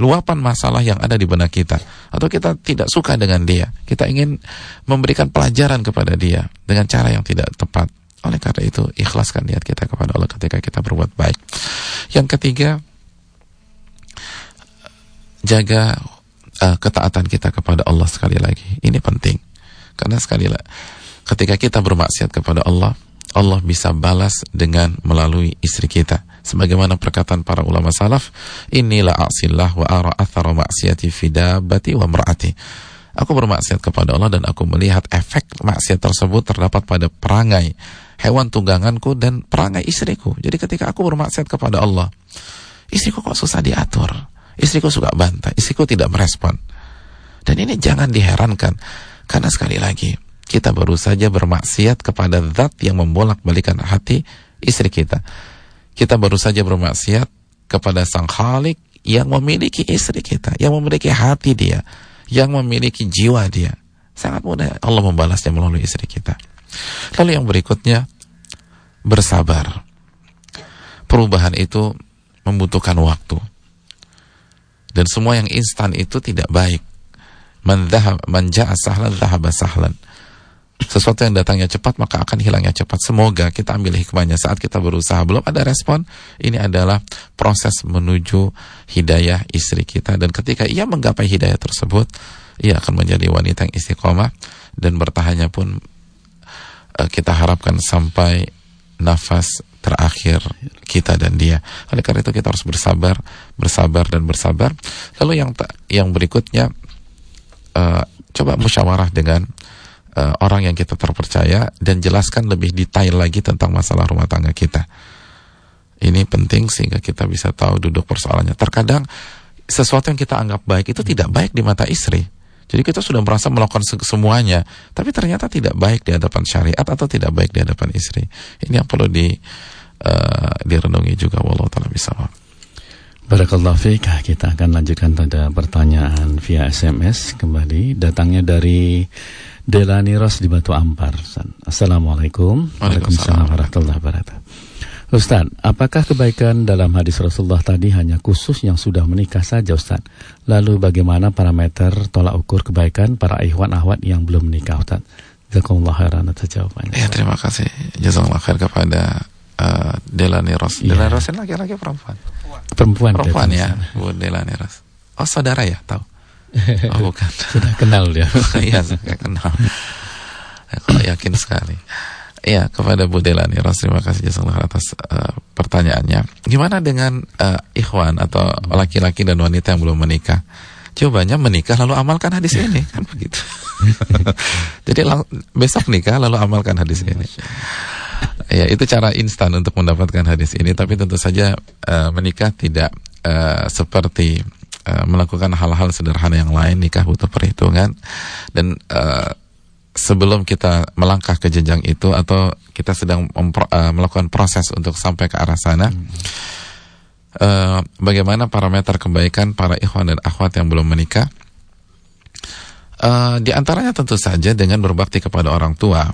B: Luapan masalah yang ada di benak kita. Atau kita tidak suka dengan dia. Kita ingin memberikan pelajaran kepada dia dengan cara yang tidak tepat. Oleh karena itu ikhlaskan niat kita kepada Allah ketika kita berbuat baik. Yang ketiga jaga uh, ketaatan kita kepada Allah sekali lagi. Ini penting. Karena sekali lagi, ketika kita bermaksiat kepada Allah, Allah bisa balas dengan melalui istri kita. Sebagaimana perkataan para ulama salaf, inilah aksillah wa ara athara maksiati fidabati wa mer'ati. Aku bermaksiat kepada Allah dan aku melihat efek maksiat tersebut terdapat pada perangai hewan tungganganku dan perangai istriku. Jadi ketika aku bermaksiat kepada Allah, istriku kok susah diatur. Istriku suka bantah, istriku tidak merespon. Dan ini jangan diherankan. Karena sekali lagi, kita baru saja bermaksiat kepada zat yang membolak-balikan hati istri kita. Kita baru saja bermaksiat kepada sang khalik yang memiliki istri kita, yang memiliki hati dia, yang memiliki jiwa dia. Sangat mudah Allah membalasnya melalui istri kita. Lalu yang berikutnya, bersabar. Perubahan itu membutuhkan waktu. Dan semua yang instan itu tidak baik. Man, dhahab, man ja'a sahlan, dhahaba sahlan. Sesuatu yang datangnya cepat maka akan hilangnya cepat. Semoga kita ambil hikmahnya saat kita berusaha belum ada respon. Ini adalah proses menuju hidayah istri kita dan ketika ia menggapai hidayah tersebut, ia akan menjadi wanita yang istiqomah dan bertahannya pun uh, kita harapkan sampai nafas terakhir kita dan dia. Oleh karena itu kita harus bersabar, bersabar dan bersabar. Lalu yang yang berikutnya uh, coba musyawarah dengan uh, orang yang kita terpercaya dan jelaskan lebih detail lagi tentang masalah rumah tangga kita. Ini penting sehingga kita bisa tahu duduk persoalannya. Terkadang sesuatu yang kita anggap baik itu tidak baik di mata istri. Jadi kita sudah merasa melakukan semuanya, tapi ternyata tidak baik di hadapan syariat atau tidak baik di hadapan istri. Ini yang perlu di uh, direnungi juga wallahu taala bisa.
A: Barakallahu fiqh, kita akan lanjutkan pada pertanyaan via SMS kembali datangnya dari Delani Ros di Batu Ampar. Assalamualaikum
B: Waalaikumsalam
A: warahmatullahi wabarakatuh. Ustaz, apakah kebaikan dalam hadis Rasulullah tadi hanya khusus yang sudah menikah saja Ustaz? Lalu bagaimana parameter tolak ukur kebaikan para ikhwan ahwat yang belum menikah Ustaz? Jazakumullah khairan atas jawabannya.
B: Ya, terima kasih. Jazakumullah khair kepada uh, Delani Ros.
A: Iya.
B: Delani Ros ini laki-laki perempuan?
A: Perempuan,
B: Perempuan
A: dari
B: ya. Bu Delani Ros. Oh, saudara ya, tahu. (laughs) Oh, bukan.
A: Sudah kenal dia. (laughs)
B: Iya, saya kenal. Kalau yakin sekali. Iya, kepada Bu Delani Ros, terima kasih jazakallah atas uh, pertanyaannya. Gimana dengan uh, ikhwan atau laki-laki dan wanita yang belum menikah? Jawabannya menikah lalu amalkan hadis ini (laughs) kan begitu. Jadi besok nikah lalu amalkan hadis ini. Ya, itu cara instan untuk mendapatkan hadis ini, tapi tentu saja eh, menikah tidak eh, seperti eh, melakukan hal-hal sederhana yang lain. Nikah butuh perhitungan dan eh, sebelum kita melangkah ke jenjang itu atau kita sedang mempro- eh, melakukan proses untuk sampai ke arah sana. eh, bagaimana parameter kebaikan para ikhwan dan akhwat yang belum menikah? Eh, di antaranya tentu saja dengan berbakti kepada orang tua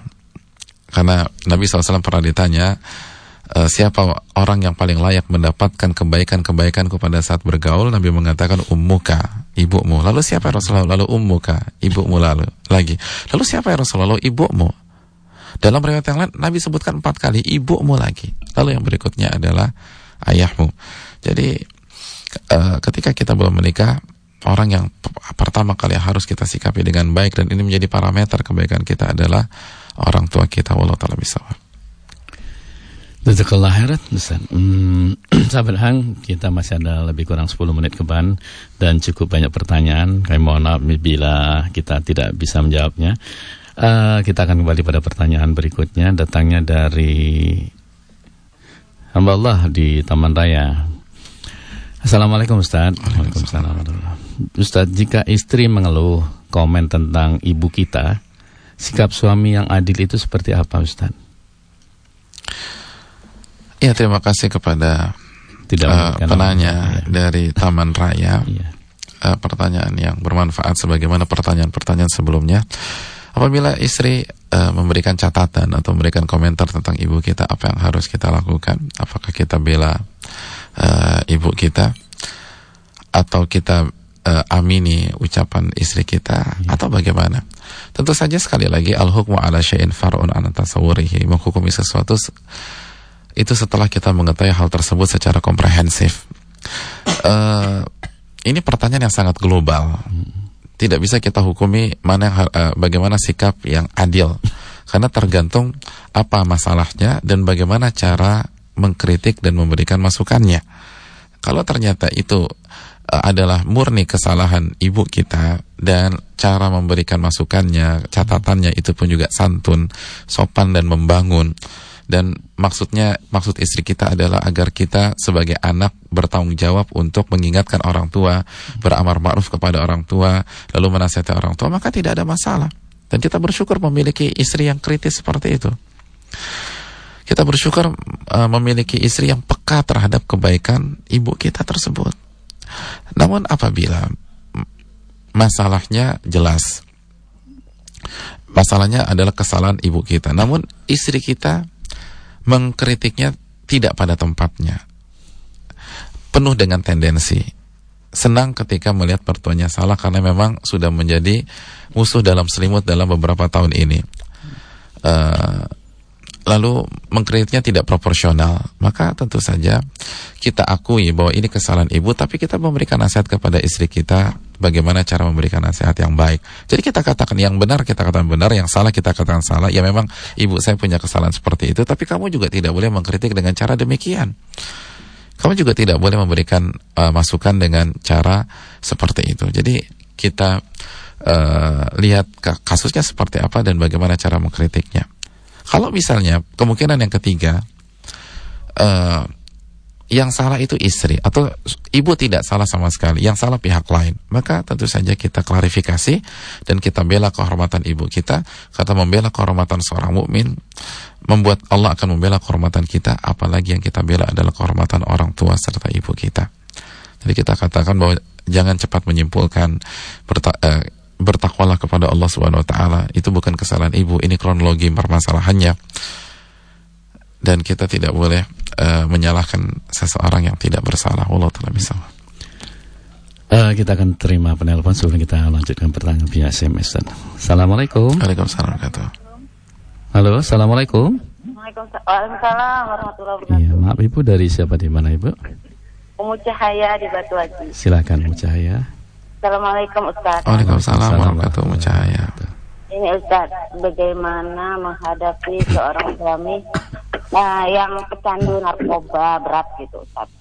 B: karena Nabi SAW pernah ditanya e, siapa orang yang paling layak mendapatkan kebaikan-kebaikanku pada saat bergaul? Nabi mengatakan ummuka ibumu. Lalu siapa ya Rasulullah? Lalu ummuka ibumu lalu lagi. Lalu siapa ya Rasulullah? Lalu ibumu. Dalam riwayat yang lain Nabi sebutkan empat kali ibumu lagi. Lalu yang berikutnya adalah ayahmu. Jadi e, ketika kita belum menikah orang yang pertama kali harus kita sikapi dengan baik dan ini menjadi parameter kebaikan kita adalah orang tua kita wallahu taala bisa.
A: Jazakallah khairan Ustaz. Hmm, (clears throat) sahabat Hang, kita masih ada lebih kurang 10 menit ke depan dan cukup banyak pertanyaan. Kami mohon maaf bila kita tidak bisa menjawabnya. Uh, kita akan kembali pada pertanyaan berikutnya datangnya dari hamba Allah di Taman Raya. Assalamualaikum Ustaz. Waalaikumsalam. Ustaz, jika istri mengeluh komen tentang ibu kita, sikap suami yang adil itu seperti apa Ustaz?
B: Ya terima kasih kepada Tidak uh, penanya ya. dari Taman Raya ya. uh, Pertanyaan yang bermanfaat sebagaimana pertanyaan-pertanyaan sebelumnya Apabila istri uh, memberikan catatan atau memberikan komentar tentang ibu kita Apa yang harus kita lakukan? Apakah kita bela uh, ibu kita? Atau kita uh, amini ucapan istri kita ya. atau bagaimana? Tentu saja sekali lagi al-hukmu ala syai'in far'un an tasawwurihi, menghukumi sesuatu itu setelah kita mengetahui hal tersebut secara komprehensif. Uh, ini pertanyaan yang sangat global. Tidak bisa kita hukumi mana uh, bagaimana sikap yang adil karena tergantung apa masalahnya dan bagaimana cara mengkritik dan memberikan masukannya. Kalau ternyata itu Eh, adalah murni kesalahan ibu kita dan cara memberikan masukannya, catatannya itu pun juga santun, sopan dan membangun. Dan maksudnya maksud istri kita adalah agar kita sebagai anak bertanggung jawab untuk mengingatkan orang tua, beramar ma'ruf kepada orang tua, lalu menasihati orang tua, maka tidak ada masalah. Dan kita bersyukur memiliki istri yang kritis seperti itu. Kita bersyukur uh, memiliki istri yang peka terhadap kebaikan ibu kita tersebut. Namun apabila masalahnya jelas, masalahnya adalah kesalahan ibu kita, namun istri kita mengkritiknya tidak pada tempatnya, penuh dengan tendensi, senang ketika melihat pertuanya salah karena memang sudah menjadi musuh dalam selimut dalam beberapa tahun ini. Uh, lalu mengkritiknya tidak proporsional, maka tentu saja kita akui bahwa ini kesalahan ibu, tapi kita memberikan nasihat kepada istri kita bagaimana cara memberikan nasihat yang baik. Jadi kita katakan yang benar, kita katakan benar, yang salah kita katakan salah. Ya memang ibu saya punya kesalahan seperti itu, tapi kamu juga tidak boleh mengkritik dengan cara demikian. Kamu juga tidak boleh memberikan uh, masukan dengan cara seperti itu. Jadi kita uh, lihat kasusnya seperti apa dan bagaimana cara mengkritiknya. Kalau misalnya kemungkinan yang ketiga uh, yang salah itu istri atau ibu tidak salah sama sekali, yang salah pihak lain, maka tentu saja kita klarifikasi dan kita bela kehormatan ibu kita. Kata membela kehormatan seorang mukmin membuat Allah akan membela kehormatan kita, apalagi yang kita bela adalah kehormatan orang tua serta ibu kita. Jadi kita katakan bahwa jangan cepat menyimpulkan uh, bertakwalah kepada Allah Subhanahu wa taala. Itu bukan kesalahan ibu, ini kronologi permasalahannya. Dan kita tidak boleh uh, menyalahkan seseorang yang tidak bersalah. Allah taala bisa.
A: Uh, kita akan terima penelpon sebelum kita lanjutkan pertanyaan via SMS. Assalamualaikum.
B: Waalaikumsalam
A: Halo, assalamualaikum.
I: Waalaikumsalam warahmatullahi wabarakatuh.
A: Iya, maaf ibu dari siapa di mana ibu?
I: Umu Cahaya di Batu Haji.
A: Silakan Umu Cahaya.
I: Assalamualaikum Ustaz.
B: Waalaikumsalam warahmatullahi cahaya.
I: Ini Ustaz, bagaimana menghadapi seorang suami uh, yang pecandu narkoba berat gitu Ustaz.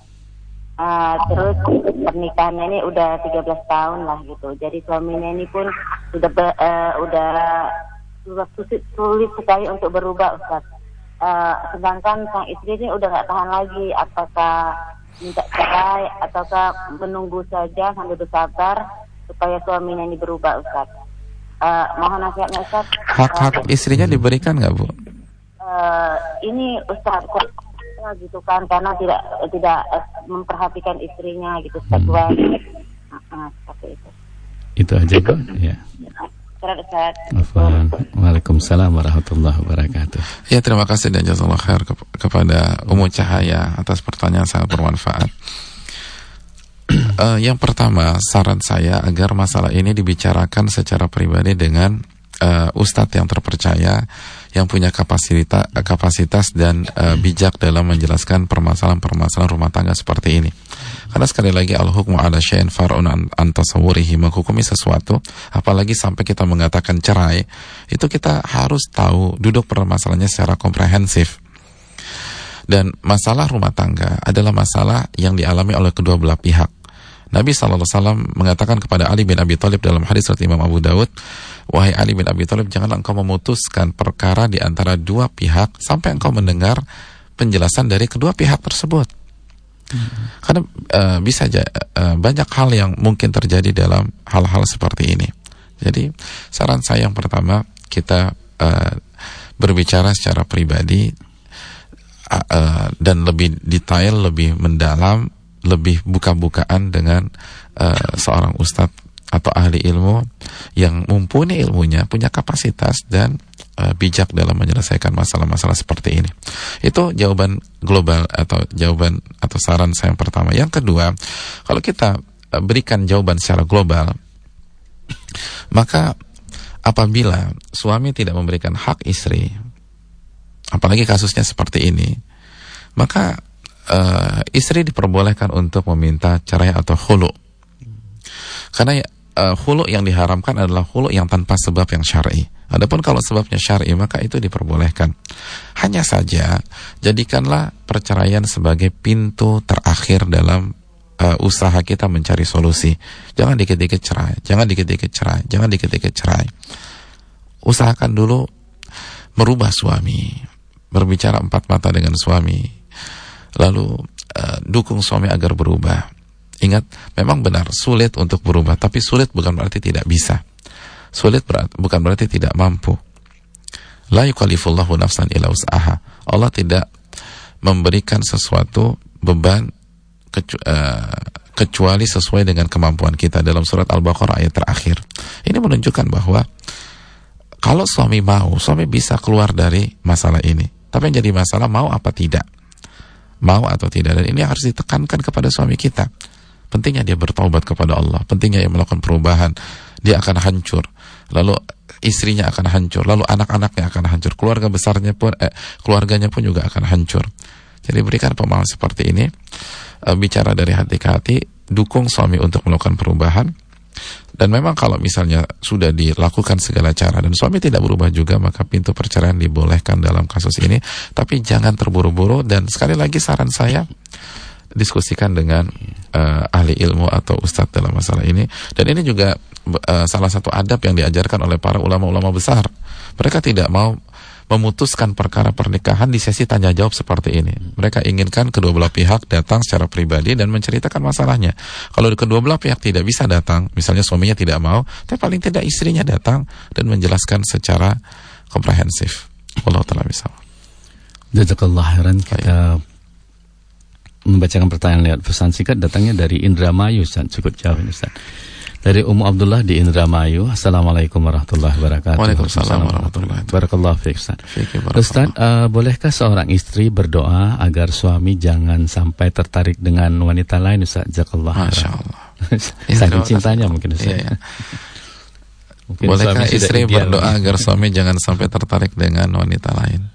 I: Uh, terus pernikahannya ini udah 13 tahun lah gitu. Jadi suaminya ini pun sudah uh, udah sulit, sulit sekali untuk berubah Ustaz. Uh, sedangkan sang istri ini udah nggak tahan lagi apakah minta cerai ataukah menunggu saja sambil bersabar supaya suaminya ini berubah Ustaz. Uh, mohon nasihatnya Ustaz.
B: Hak-hak istrinya diberikan nggak Bu?
I: Uh, ini Ustaz kok gitu kan karena tidak tidak memperhatikan istrinya gitu Ustaz. Hmm. Uh, uh,
A: itu. Itu aja Bu. Ya.
I: Ustaz.
A: Afwan. Waalaikumsalam warahmatullahi wabarakatuh.
B: Ya terima kasih dan jazakallah khair kep- kepada Umu Cahaya atas pertanyaan sangat bermanfaat. (clears throat) Eh, yang pertama saran saya agar masalah ini dibicarakan secara pribadi dengan eh, ustadz yang terpercaya yang punya kapasitas kapasitas dan eh, bijak dalam menjelaskan permasalahan-permasalahan rumah tangga seperti ini. Karena sekali lagi al-hukmu ala syai'in far'un an, tasawwurihi menghukumi sesuatu apalagi sampai kita mengatakan cerai itu kita harus tahu duduk permasalahannya secara komprehensif. Dan masalah rumah tangga adalah masalah yang dialami oleh kedua belah pihak. Nabi SAW mengatakan kepada Ali bin Abi Thalib dalam hadis riwayat Imam Abu Daud, wahai Ali bin Abi Thalib, janganlah engkau memutuskan perkara di antara dua pihak sampai engkau mendengar penjelasan dari kedua pihak tersebut. Karena eh, bisa aja eh, banyak hal yang mungkin terjadi dalam hal-hal seperti ini. Jadi saran saya yang pertama kita eh, berbicara secara pribadi uh, uh, dan lebih detail, lebih mendalam, lebih buka-bukaan dengan uh, seorang ustadz atau ahli ilmu yang mumpuni ilmunya, punya kapasitas dan uh, bijak dalam menyelesaikan masalah-masalah seperti ini. Itu jawaban global atau jawaban atau saran saya yang pertama. Yang kedua, kalau kita uh, berikan jawaban secara global, maka apabila suami tidak memberikan hak istri apalagi kasusnya seperti ini, maka uh, istri diperbolehkan untuk meminta cerai atau hulu. Karena uh, hulu yang diharamkan adalah hulu yang tanpa sebab yang syar'i. Adapun kalau sebabnya syar'i maka itu diperbolehkan. Hanya saja jadikanlah perceraian sebagai pintu terakhir dalam uh, usaha kita mencari solusi. Jangan dikit-dikit cerai, jangan dikit-dikit cerai, jangan dikit-dikit cerai. Usahakan dulu merubah suami, berbicara empat mata dengan suami, lalu uh, dukung suami agar berubah. Ingat, memang benar sulit untuk berubah, tapi sulit bukan berarti tidak bisa. Sulit berat, bukan berarti tidak mampu. La yukallifullahu nafsan illa usaha. Allah tidak memberikan sesuatu beban kecu uh, kecuali sesuai dengan kemampuan kita dalam surat Al-Baqarah ayat terakhir. Ini menunjukkan bahwa kalau suami mau, suami bisa keluar dari masalah ini. Tapi yang jadi masalah mau apa tidak. Mau atau tidak. Dan ini harus ditekankan kepada suami kita. Pentingnya dia bertobat kepada Allah. Pentingnya dia melakukan perubahan. Dia akan hancur. Lalu istrinya akan hancur. Lalu anak-anaknya akan hancur. Keluarga besarnya pun, eh, keluarganya pun juga akan hancur. Jadi berikan pemahaman seperti ini. E, bicara dari hati ke hati. Dukung suami untuk melakukan perubahan dan memang kalau misalnya sudah dilakukan segala cara dan suami tidak berubah juga maka pintu perceraian dibolehkan dalam kasus ini. Tapi jangan terburu-buru dan sekali lagi saran saya diskusikan dengan uh, ahli ilmu atau ustadz dalam masalah ini. Dan ini juga uh, salah satu adab yang diajarkan oleh para ulama-ulama besar. Mereka tidak mau memutuskan perkara pernikahan di sesi tanya jawab seperti ini. Mereka inginkan kedua belah pihak datang secara pribadi dan menceritakan masalahnya. Kalau kedua belah pihak tidak bisa datang, misalnya suaminya tidak mau, tapi paling tidak istrinya datang dan menjelaskan secara komprehensif. Allah taala bisa.
A: Jazakallah khairan kita membacakan pertanyaan lewat pesan singkat datangnya dari Indramayu Ustaz. Cukup jauh ini Ustaz. Dari Ummu Abdullah di Indramayu. Assalamualaikum warahmatullahi wabarakatuh.
B: Waalaikumsalam warahmatullahi wabarakatuh.
A: Barakallahu fiik Ustaz.
B: Barakallah.
A: Ustaz, uh, bolehkah seorang istri berdoa agar suami jangan sampai tertarik dengan wanita lain Ustaz? Jazakallah khairan.
B: Masya Allah. (laughs)
A: Saking cintanya mungkin Ustaz.
B: Iya, iya.
A: Mungkin
B: Bolehkah istri berdoa agar suami jangan sampai tertarik dengan wanita lain?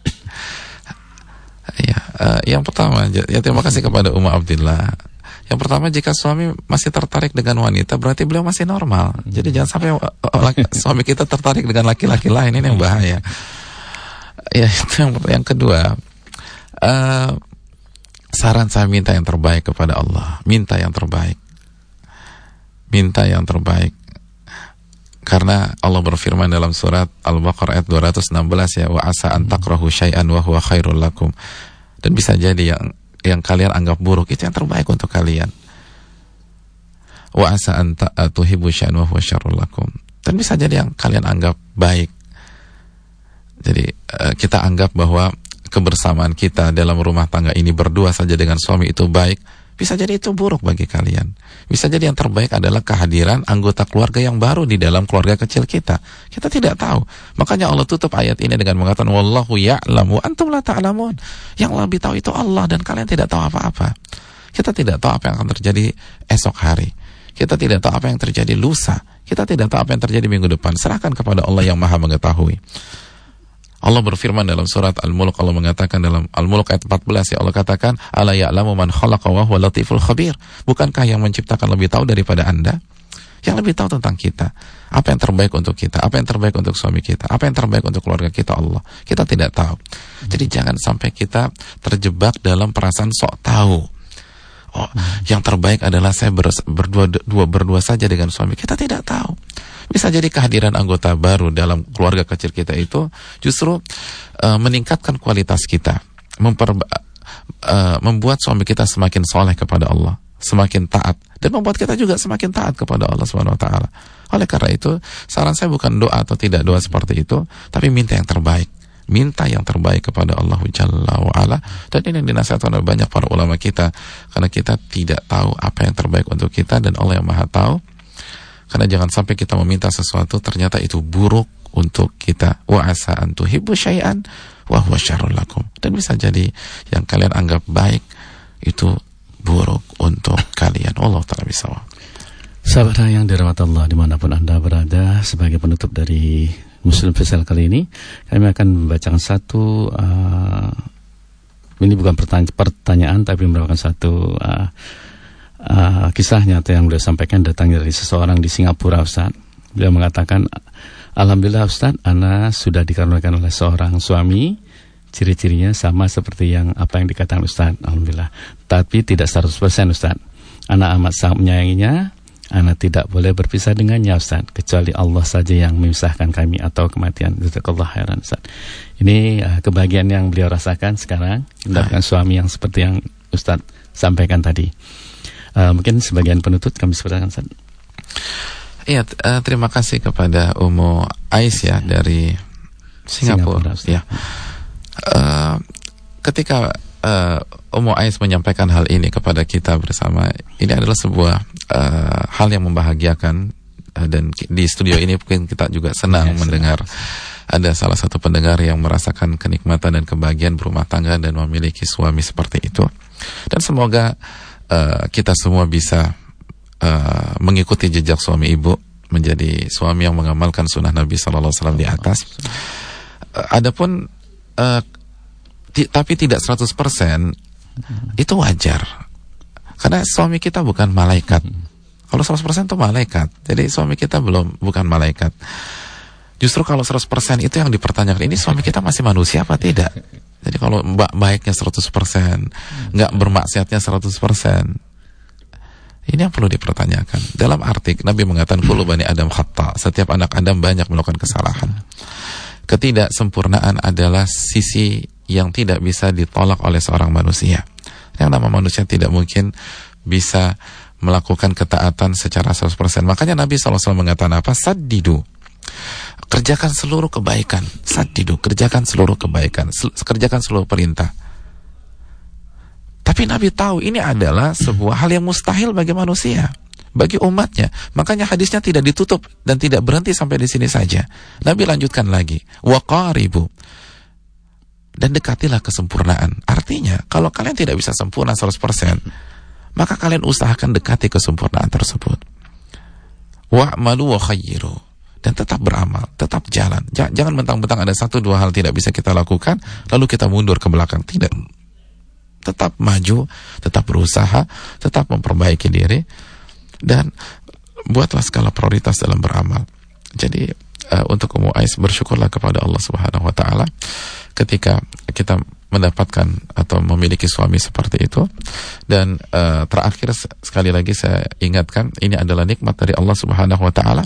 B: Ya, eh, yang pertama, ya terima kasih kepada Umma Abdillah. Yang pertama, jika suami masih tertarik dengan wanita, berarti beliau masih normal. Jadi jangan sampai eh, eh, suami kita tertarik dengan laki-laki lain ini yang bahaya. Ya itu yang, yang kedua, eh, saran saya minta yang terbaik kepada Allah, minta yang terbaik, minta yang terbaik. Karena Allah berfirman dalam surat Al-Baqarah ayat 216 ya wa asa an takrahu syai'an wa huwa khairul lakum. Dan bisa jadi yang yang kalian anggap buruk itu yang terbaik untuk kalian. Wa asa an ta- tuhibbu syai'an wa huwa syarrul lakum. Dan bisa jadi yang kalian anggap baik. Jadi eh, kita anggap bahwa kebersamaan kita dalam rumah tangga ini berdua saja dengan suami itu baik, Bisa jadi itu buruk bagi kalian. Bisa jadi yang terbaik adalah kehadiran anggota keluarga yang baru di dalam keluarga kecil kita. Kita tidak tahu. Makanya Allah tutup ayat ini dengan mengatakan wallahu ya'lamu antum la ta'lamun. Yang lebih tahu itu Allah dan kalian tidak tahu apa-apa. Kita tidak tahu apa yang akan terjadi esok hari. Kita tidak tahu apa yang terjadi lusa. Kita tidak tahu apa yang terjadi minggu depan. Serahkan kepada Allah yang Maha mengetahui. Allah berfirman dalam surat Al-Mulk Allah mengatakan dalam Al-Mulk ayat 14 ya Allah katakan ala ya'lamu man khalaqa wa huwa latiful khabir. Bukankah yang menciptakan lebih tahu daripada Anda? Yang lebih tahu tentang kita. Apa yang terbaik untuk kita? Apa yang terbaik untuk suami kita? Apa yang terbaik untuk keluarga kita Allah? Kita tidak tahu. Jadi jangan sampai kita terjebak dalam perasaan sok tahu. Oh, yang terbaik adalah saya ber, berdua dua berdua saja dengan suami. Kita tidak tahu. Bisa jadi kehadiran anggota baru dalam keluarga kecil kita itu justru uh, meningkatkan kualitas kita, uh, membuat suami kita semakin soleh kepada Allah, semakin taat, dan membuat kita juga semakin taat kepada Allah Subhanahu Wa Taala. Oleh karena itu, saran saya bukan doa atau tidak doa seperti itu, tapi minta yang terbaik. Minta yang terbaik kepada Allah Jalla wa'ala dan ini dinasihatkan oleh banyak para ulama kita karena kita tidak tahu apa yang terbaik untuk kita dan Allah yang maha tahu karena jangan sampai kita meminta sesuatu ternyata itu buruk untuk kita. Wa asa antuhibbu syai'an wa huwa syarrul lakum. Dan bisa jadi yang kalian anggap baik itu buruk untuk (laughs) kalian. Allah taala bisa.
A: Sahabat yang dirahmati Allah di mana pun anda berada sebagai penutup dari Muslim Spesial kali ini kami akan membacakan satu uh, ini bukan pertanyaan, pertanyaan tapi merupakan satu uh, uh, kisah nyata yang beliau sampaikan datang dari seseorang di Singapura Ustaz. Beliau mengatakan, Alhamdulillah Ustaz, Ana sudah dikaruniakan oleh seorang suami, ciri-cirinya sama seperti yang apa yang dikatakan Ustaz, Alhamdulillah. Tapi tidak 100% Ustaz. Ana amat sangat menyayanginya, Ana tidak boleh berpisah dengannya Ustaz, kecuali Allah saja yang memisahkan kami atau kematian. Jazakallah khairan Ustaz. Ini uh, kebahagiaan yang beliau rasakan sekarang, mendapatkan suami yang seperti yang Ustaz sampaikan tadi. Uh, mungkin sebagian penutup kami sepertikan Ustaz.
B: Iya, uh, terima kasih kepada Umu Ais ya dari Singapura. Singapura ya. Uh, ketika uh, Umu Ais menyampaikan hal ini kepada kita bersama, ini adalah sebuah uh, hal yang membahagiakan uh, dan di studio ini mungkin kita juga senang ya, mendengar senang. ada salah satu pendengar yang merasakan kenikmatan dan kebahagiaan berumah tangga dan memiliki suami seperti itu. Dan semoga uh, kita semua bisa uh, mengikuti jejak suami ibu menjadi suami yang mengamalkan sunnah Nabi Sallallahu Alaihi Wasallam di atas. Uh, adapun uh, tapi tidak 100% itu wajar. Karena suami kita bukan malaikat. Kalau 100% itu malaikat. Jadi suami kita belum bukan malaikat. Justru kalau 100% itu yang dipertanyakan, ini suami kita masih manusia apa tidak? Jadi kalau baiknya 100%, nggak bermaksiatnya 100%, ini yang perlu dipertanyakan. Dalam arti Nabi mengatakan kulu bani Adam khata. Setiap anak Adam banyak melakukan kesalahan. Ketidaksempurnaan adalah sisi yang tidak bisa ditolak oleh seorang manusia. Yang nama manusia tidak mungkin bisa melakukan ketaatan secara 100%. Makanya Nabi SAW mengatakan apa? Sadidu kerjakan seluruh kebaikan sadidu kerjakan seluruh kebaikan. Sel kerjakan seluruh perintah. Tapi Nabi tahu ini adalah sebuah hal yang mustahil bagi manusia bagi umatnya. Makanya hadisnya tidak ditutup dan tidak berhenti sampai di sini saja. Nabi lanjutkan lagi. Waqaribu dan dekatilah kesempurnaan. Artinya kalau kalian tidak bisa sempurna 100% maka kalian usahakan dekati kesempurnaan tersebut. Wa'malu wa khayyiru dan tetap beramal, tetap jalan. Jangan mentang-mentang ada satu dua hal tidak bisa kita lakukan, lalu kita mundur ke belakang. Tidak. Tetap maju, tetap berusaha, tetap memperbaiki diri, dan buatlah skala prioritas dalam beramal. Jadi uh, untuk Ummu Ais bersyukurlah kepada Allah Subhanahu Wa Taala ketika kita mendapatkan atau memiliki suami seperti itu. Dan uh, terakhir sekali lagi saya ingatkan ini adalah nikmat dari Allah Subhanahu wa taala.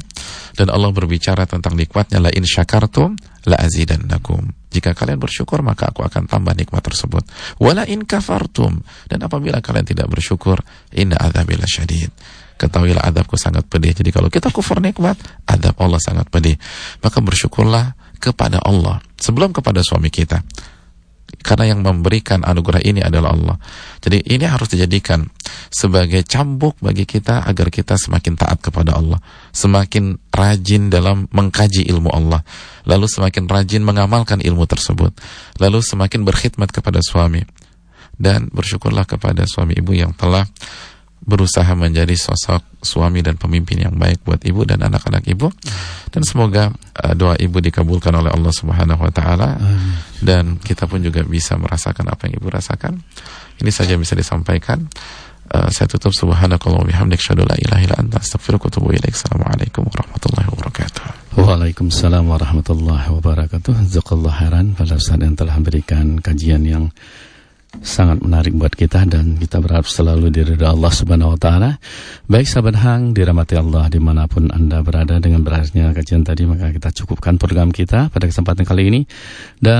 B: Dan Allah berbicara tentang nikmatnya la in syakartum la azidannakum. Jika kalian bersyukur maka aku akan tambah nikmat tersebut. Wala in kafartum. Dan apabila kalian tidak bersyukur inna adzabil syadid. Ketahuilah adabku sangat pedih. Jadi kalau kita kufur nikmat adab Allah sangat pedih. Maka bersyukurlah kepada Allah. Sebelum kepada suami kita karena yang memberikan anugerah ini adalah Allah. Jadi ini harus dijadikan sebagai cambuk bagi kita agar kita semakin taat kepada Allah, semakin rajin dalam mengkaji ilmu Allah, lalu semakin rajin mengamalkan ilmu tersebut, lalu semakin berkhidmat kepada suami. Dan bersyukurlah kepada suami ibu yang telah berusaha menjadi sosok suami dan pemimpin yang baik buat ibu dan anak-anak ibu dan semoga uh, doa ibu dikabulkan oleh Allah Subhanahu wa taala dan kita pun juga bisa merasakan apa yang ibu rasakan. Ini saja yang bisa disampaikan. Uh, saya tutup subhanakallah wa bihamdik syadu la ilaha illa anta astaghfiruka wa atubu ilaik. Assalamualaikum warahmatullahi wabarakatuh.
A: Waalaikumsalam warahmatullahi wabarakatuh. Jazakallah khairan pada saat yang telah memberikan kajian yang sangat menarik buat kita dan kita berharap selalu diridha Allah Subhanahu wa taala. Baik sahabat Hang dirahmati Allah di mana pun Anda berada dengan berakhirnya kajian tadi maka kita cukupkan program kita pada kesempatan kali ini dan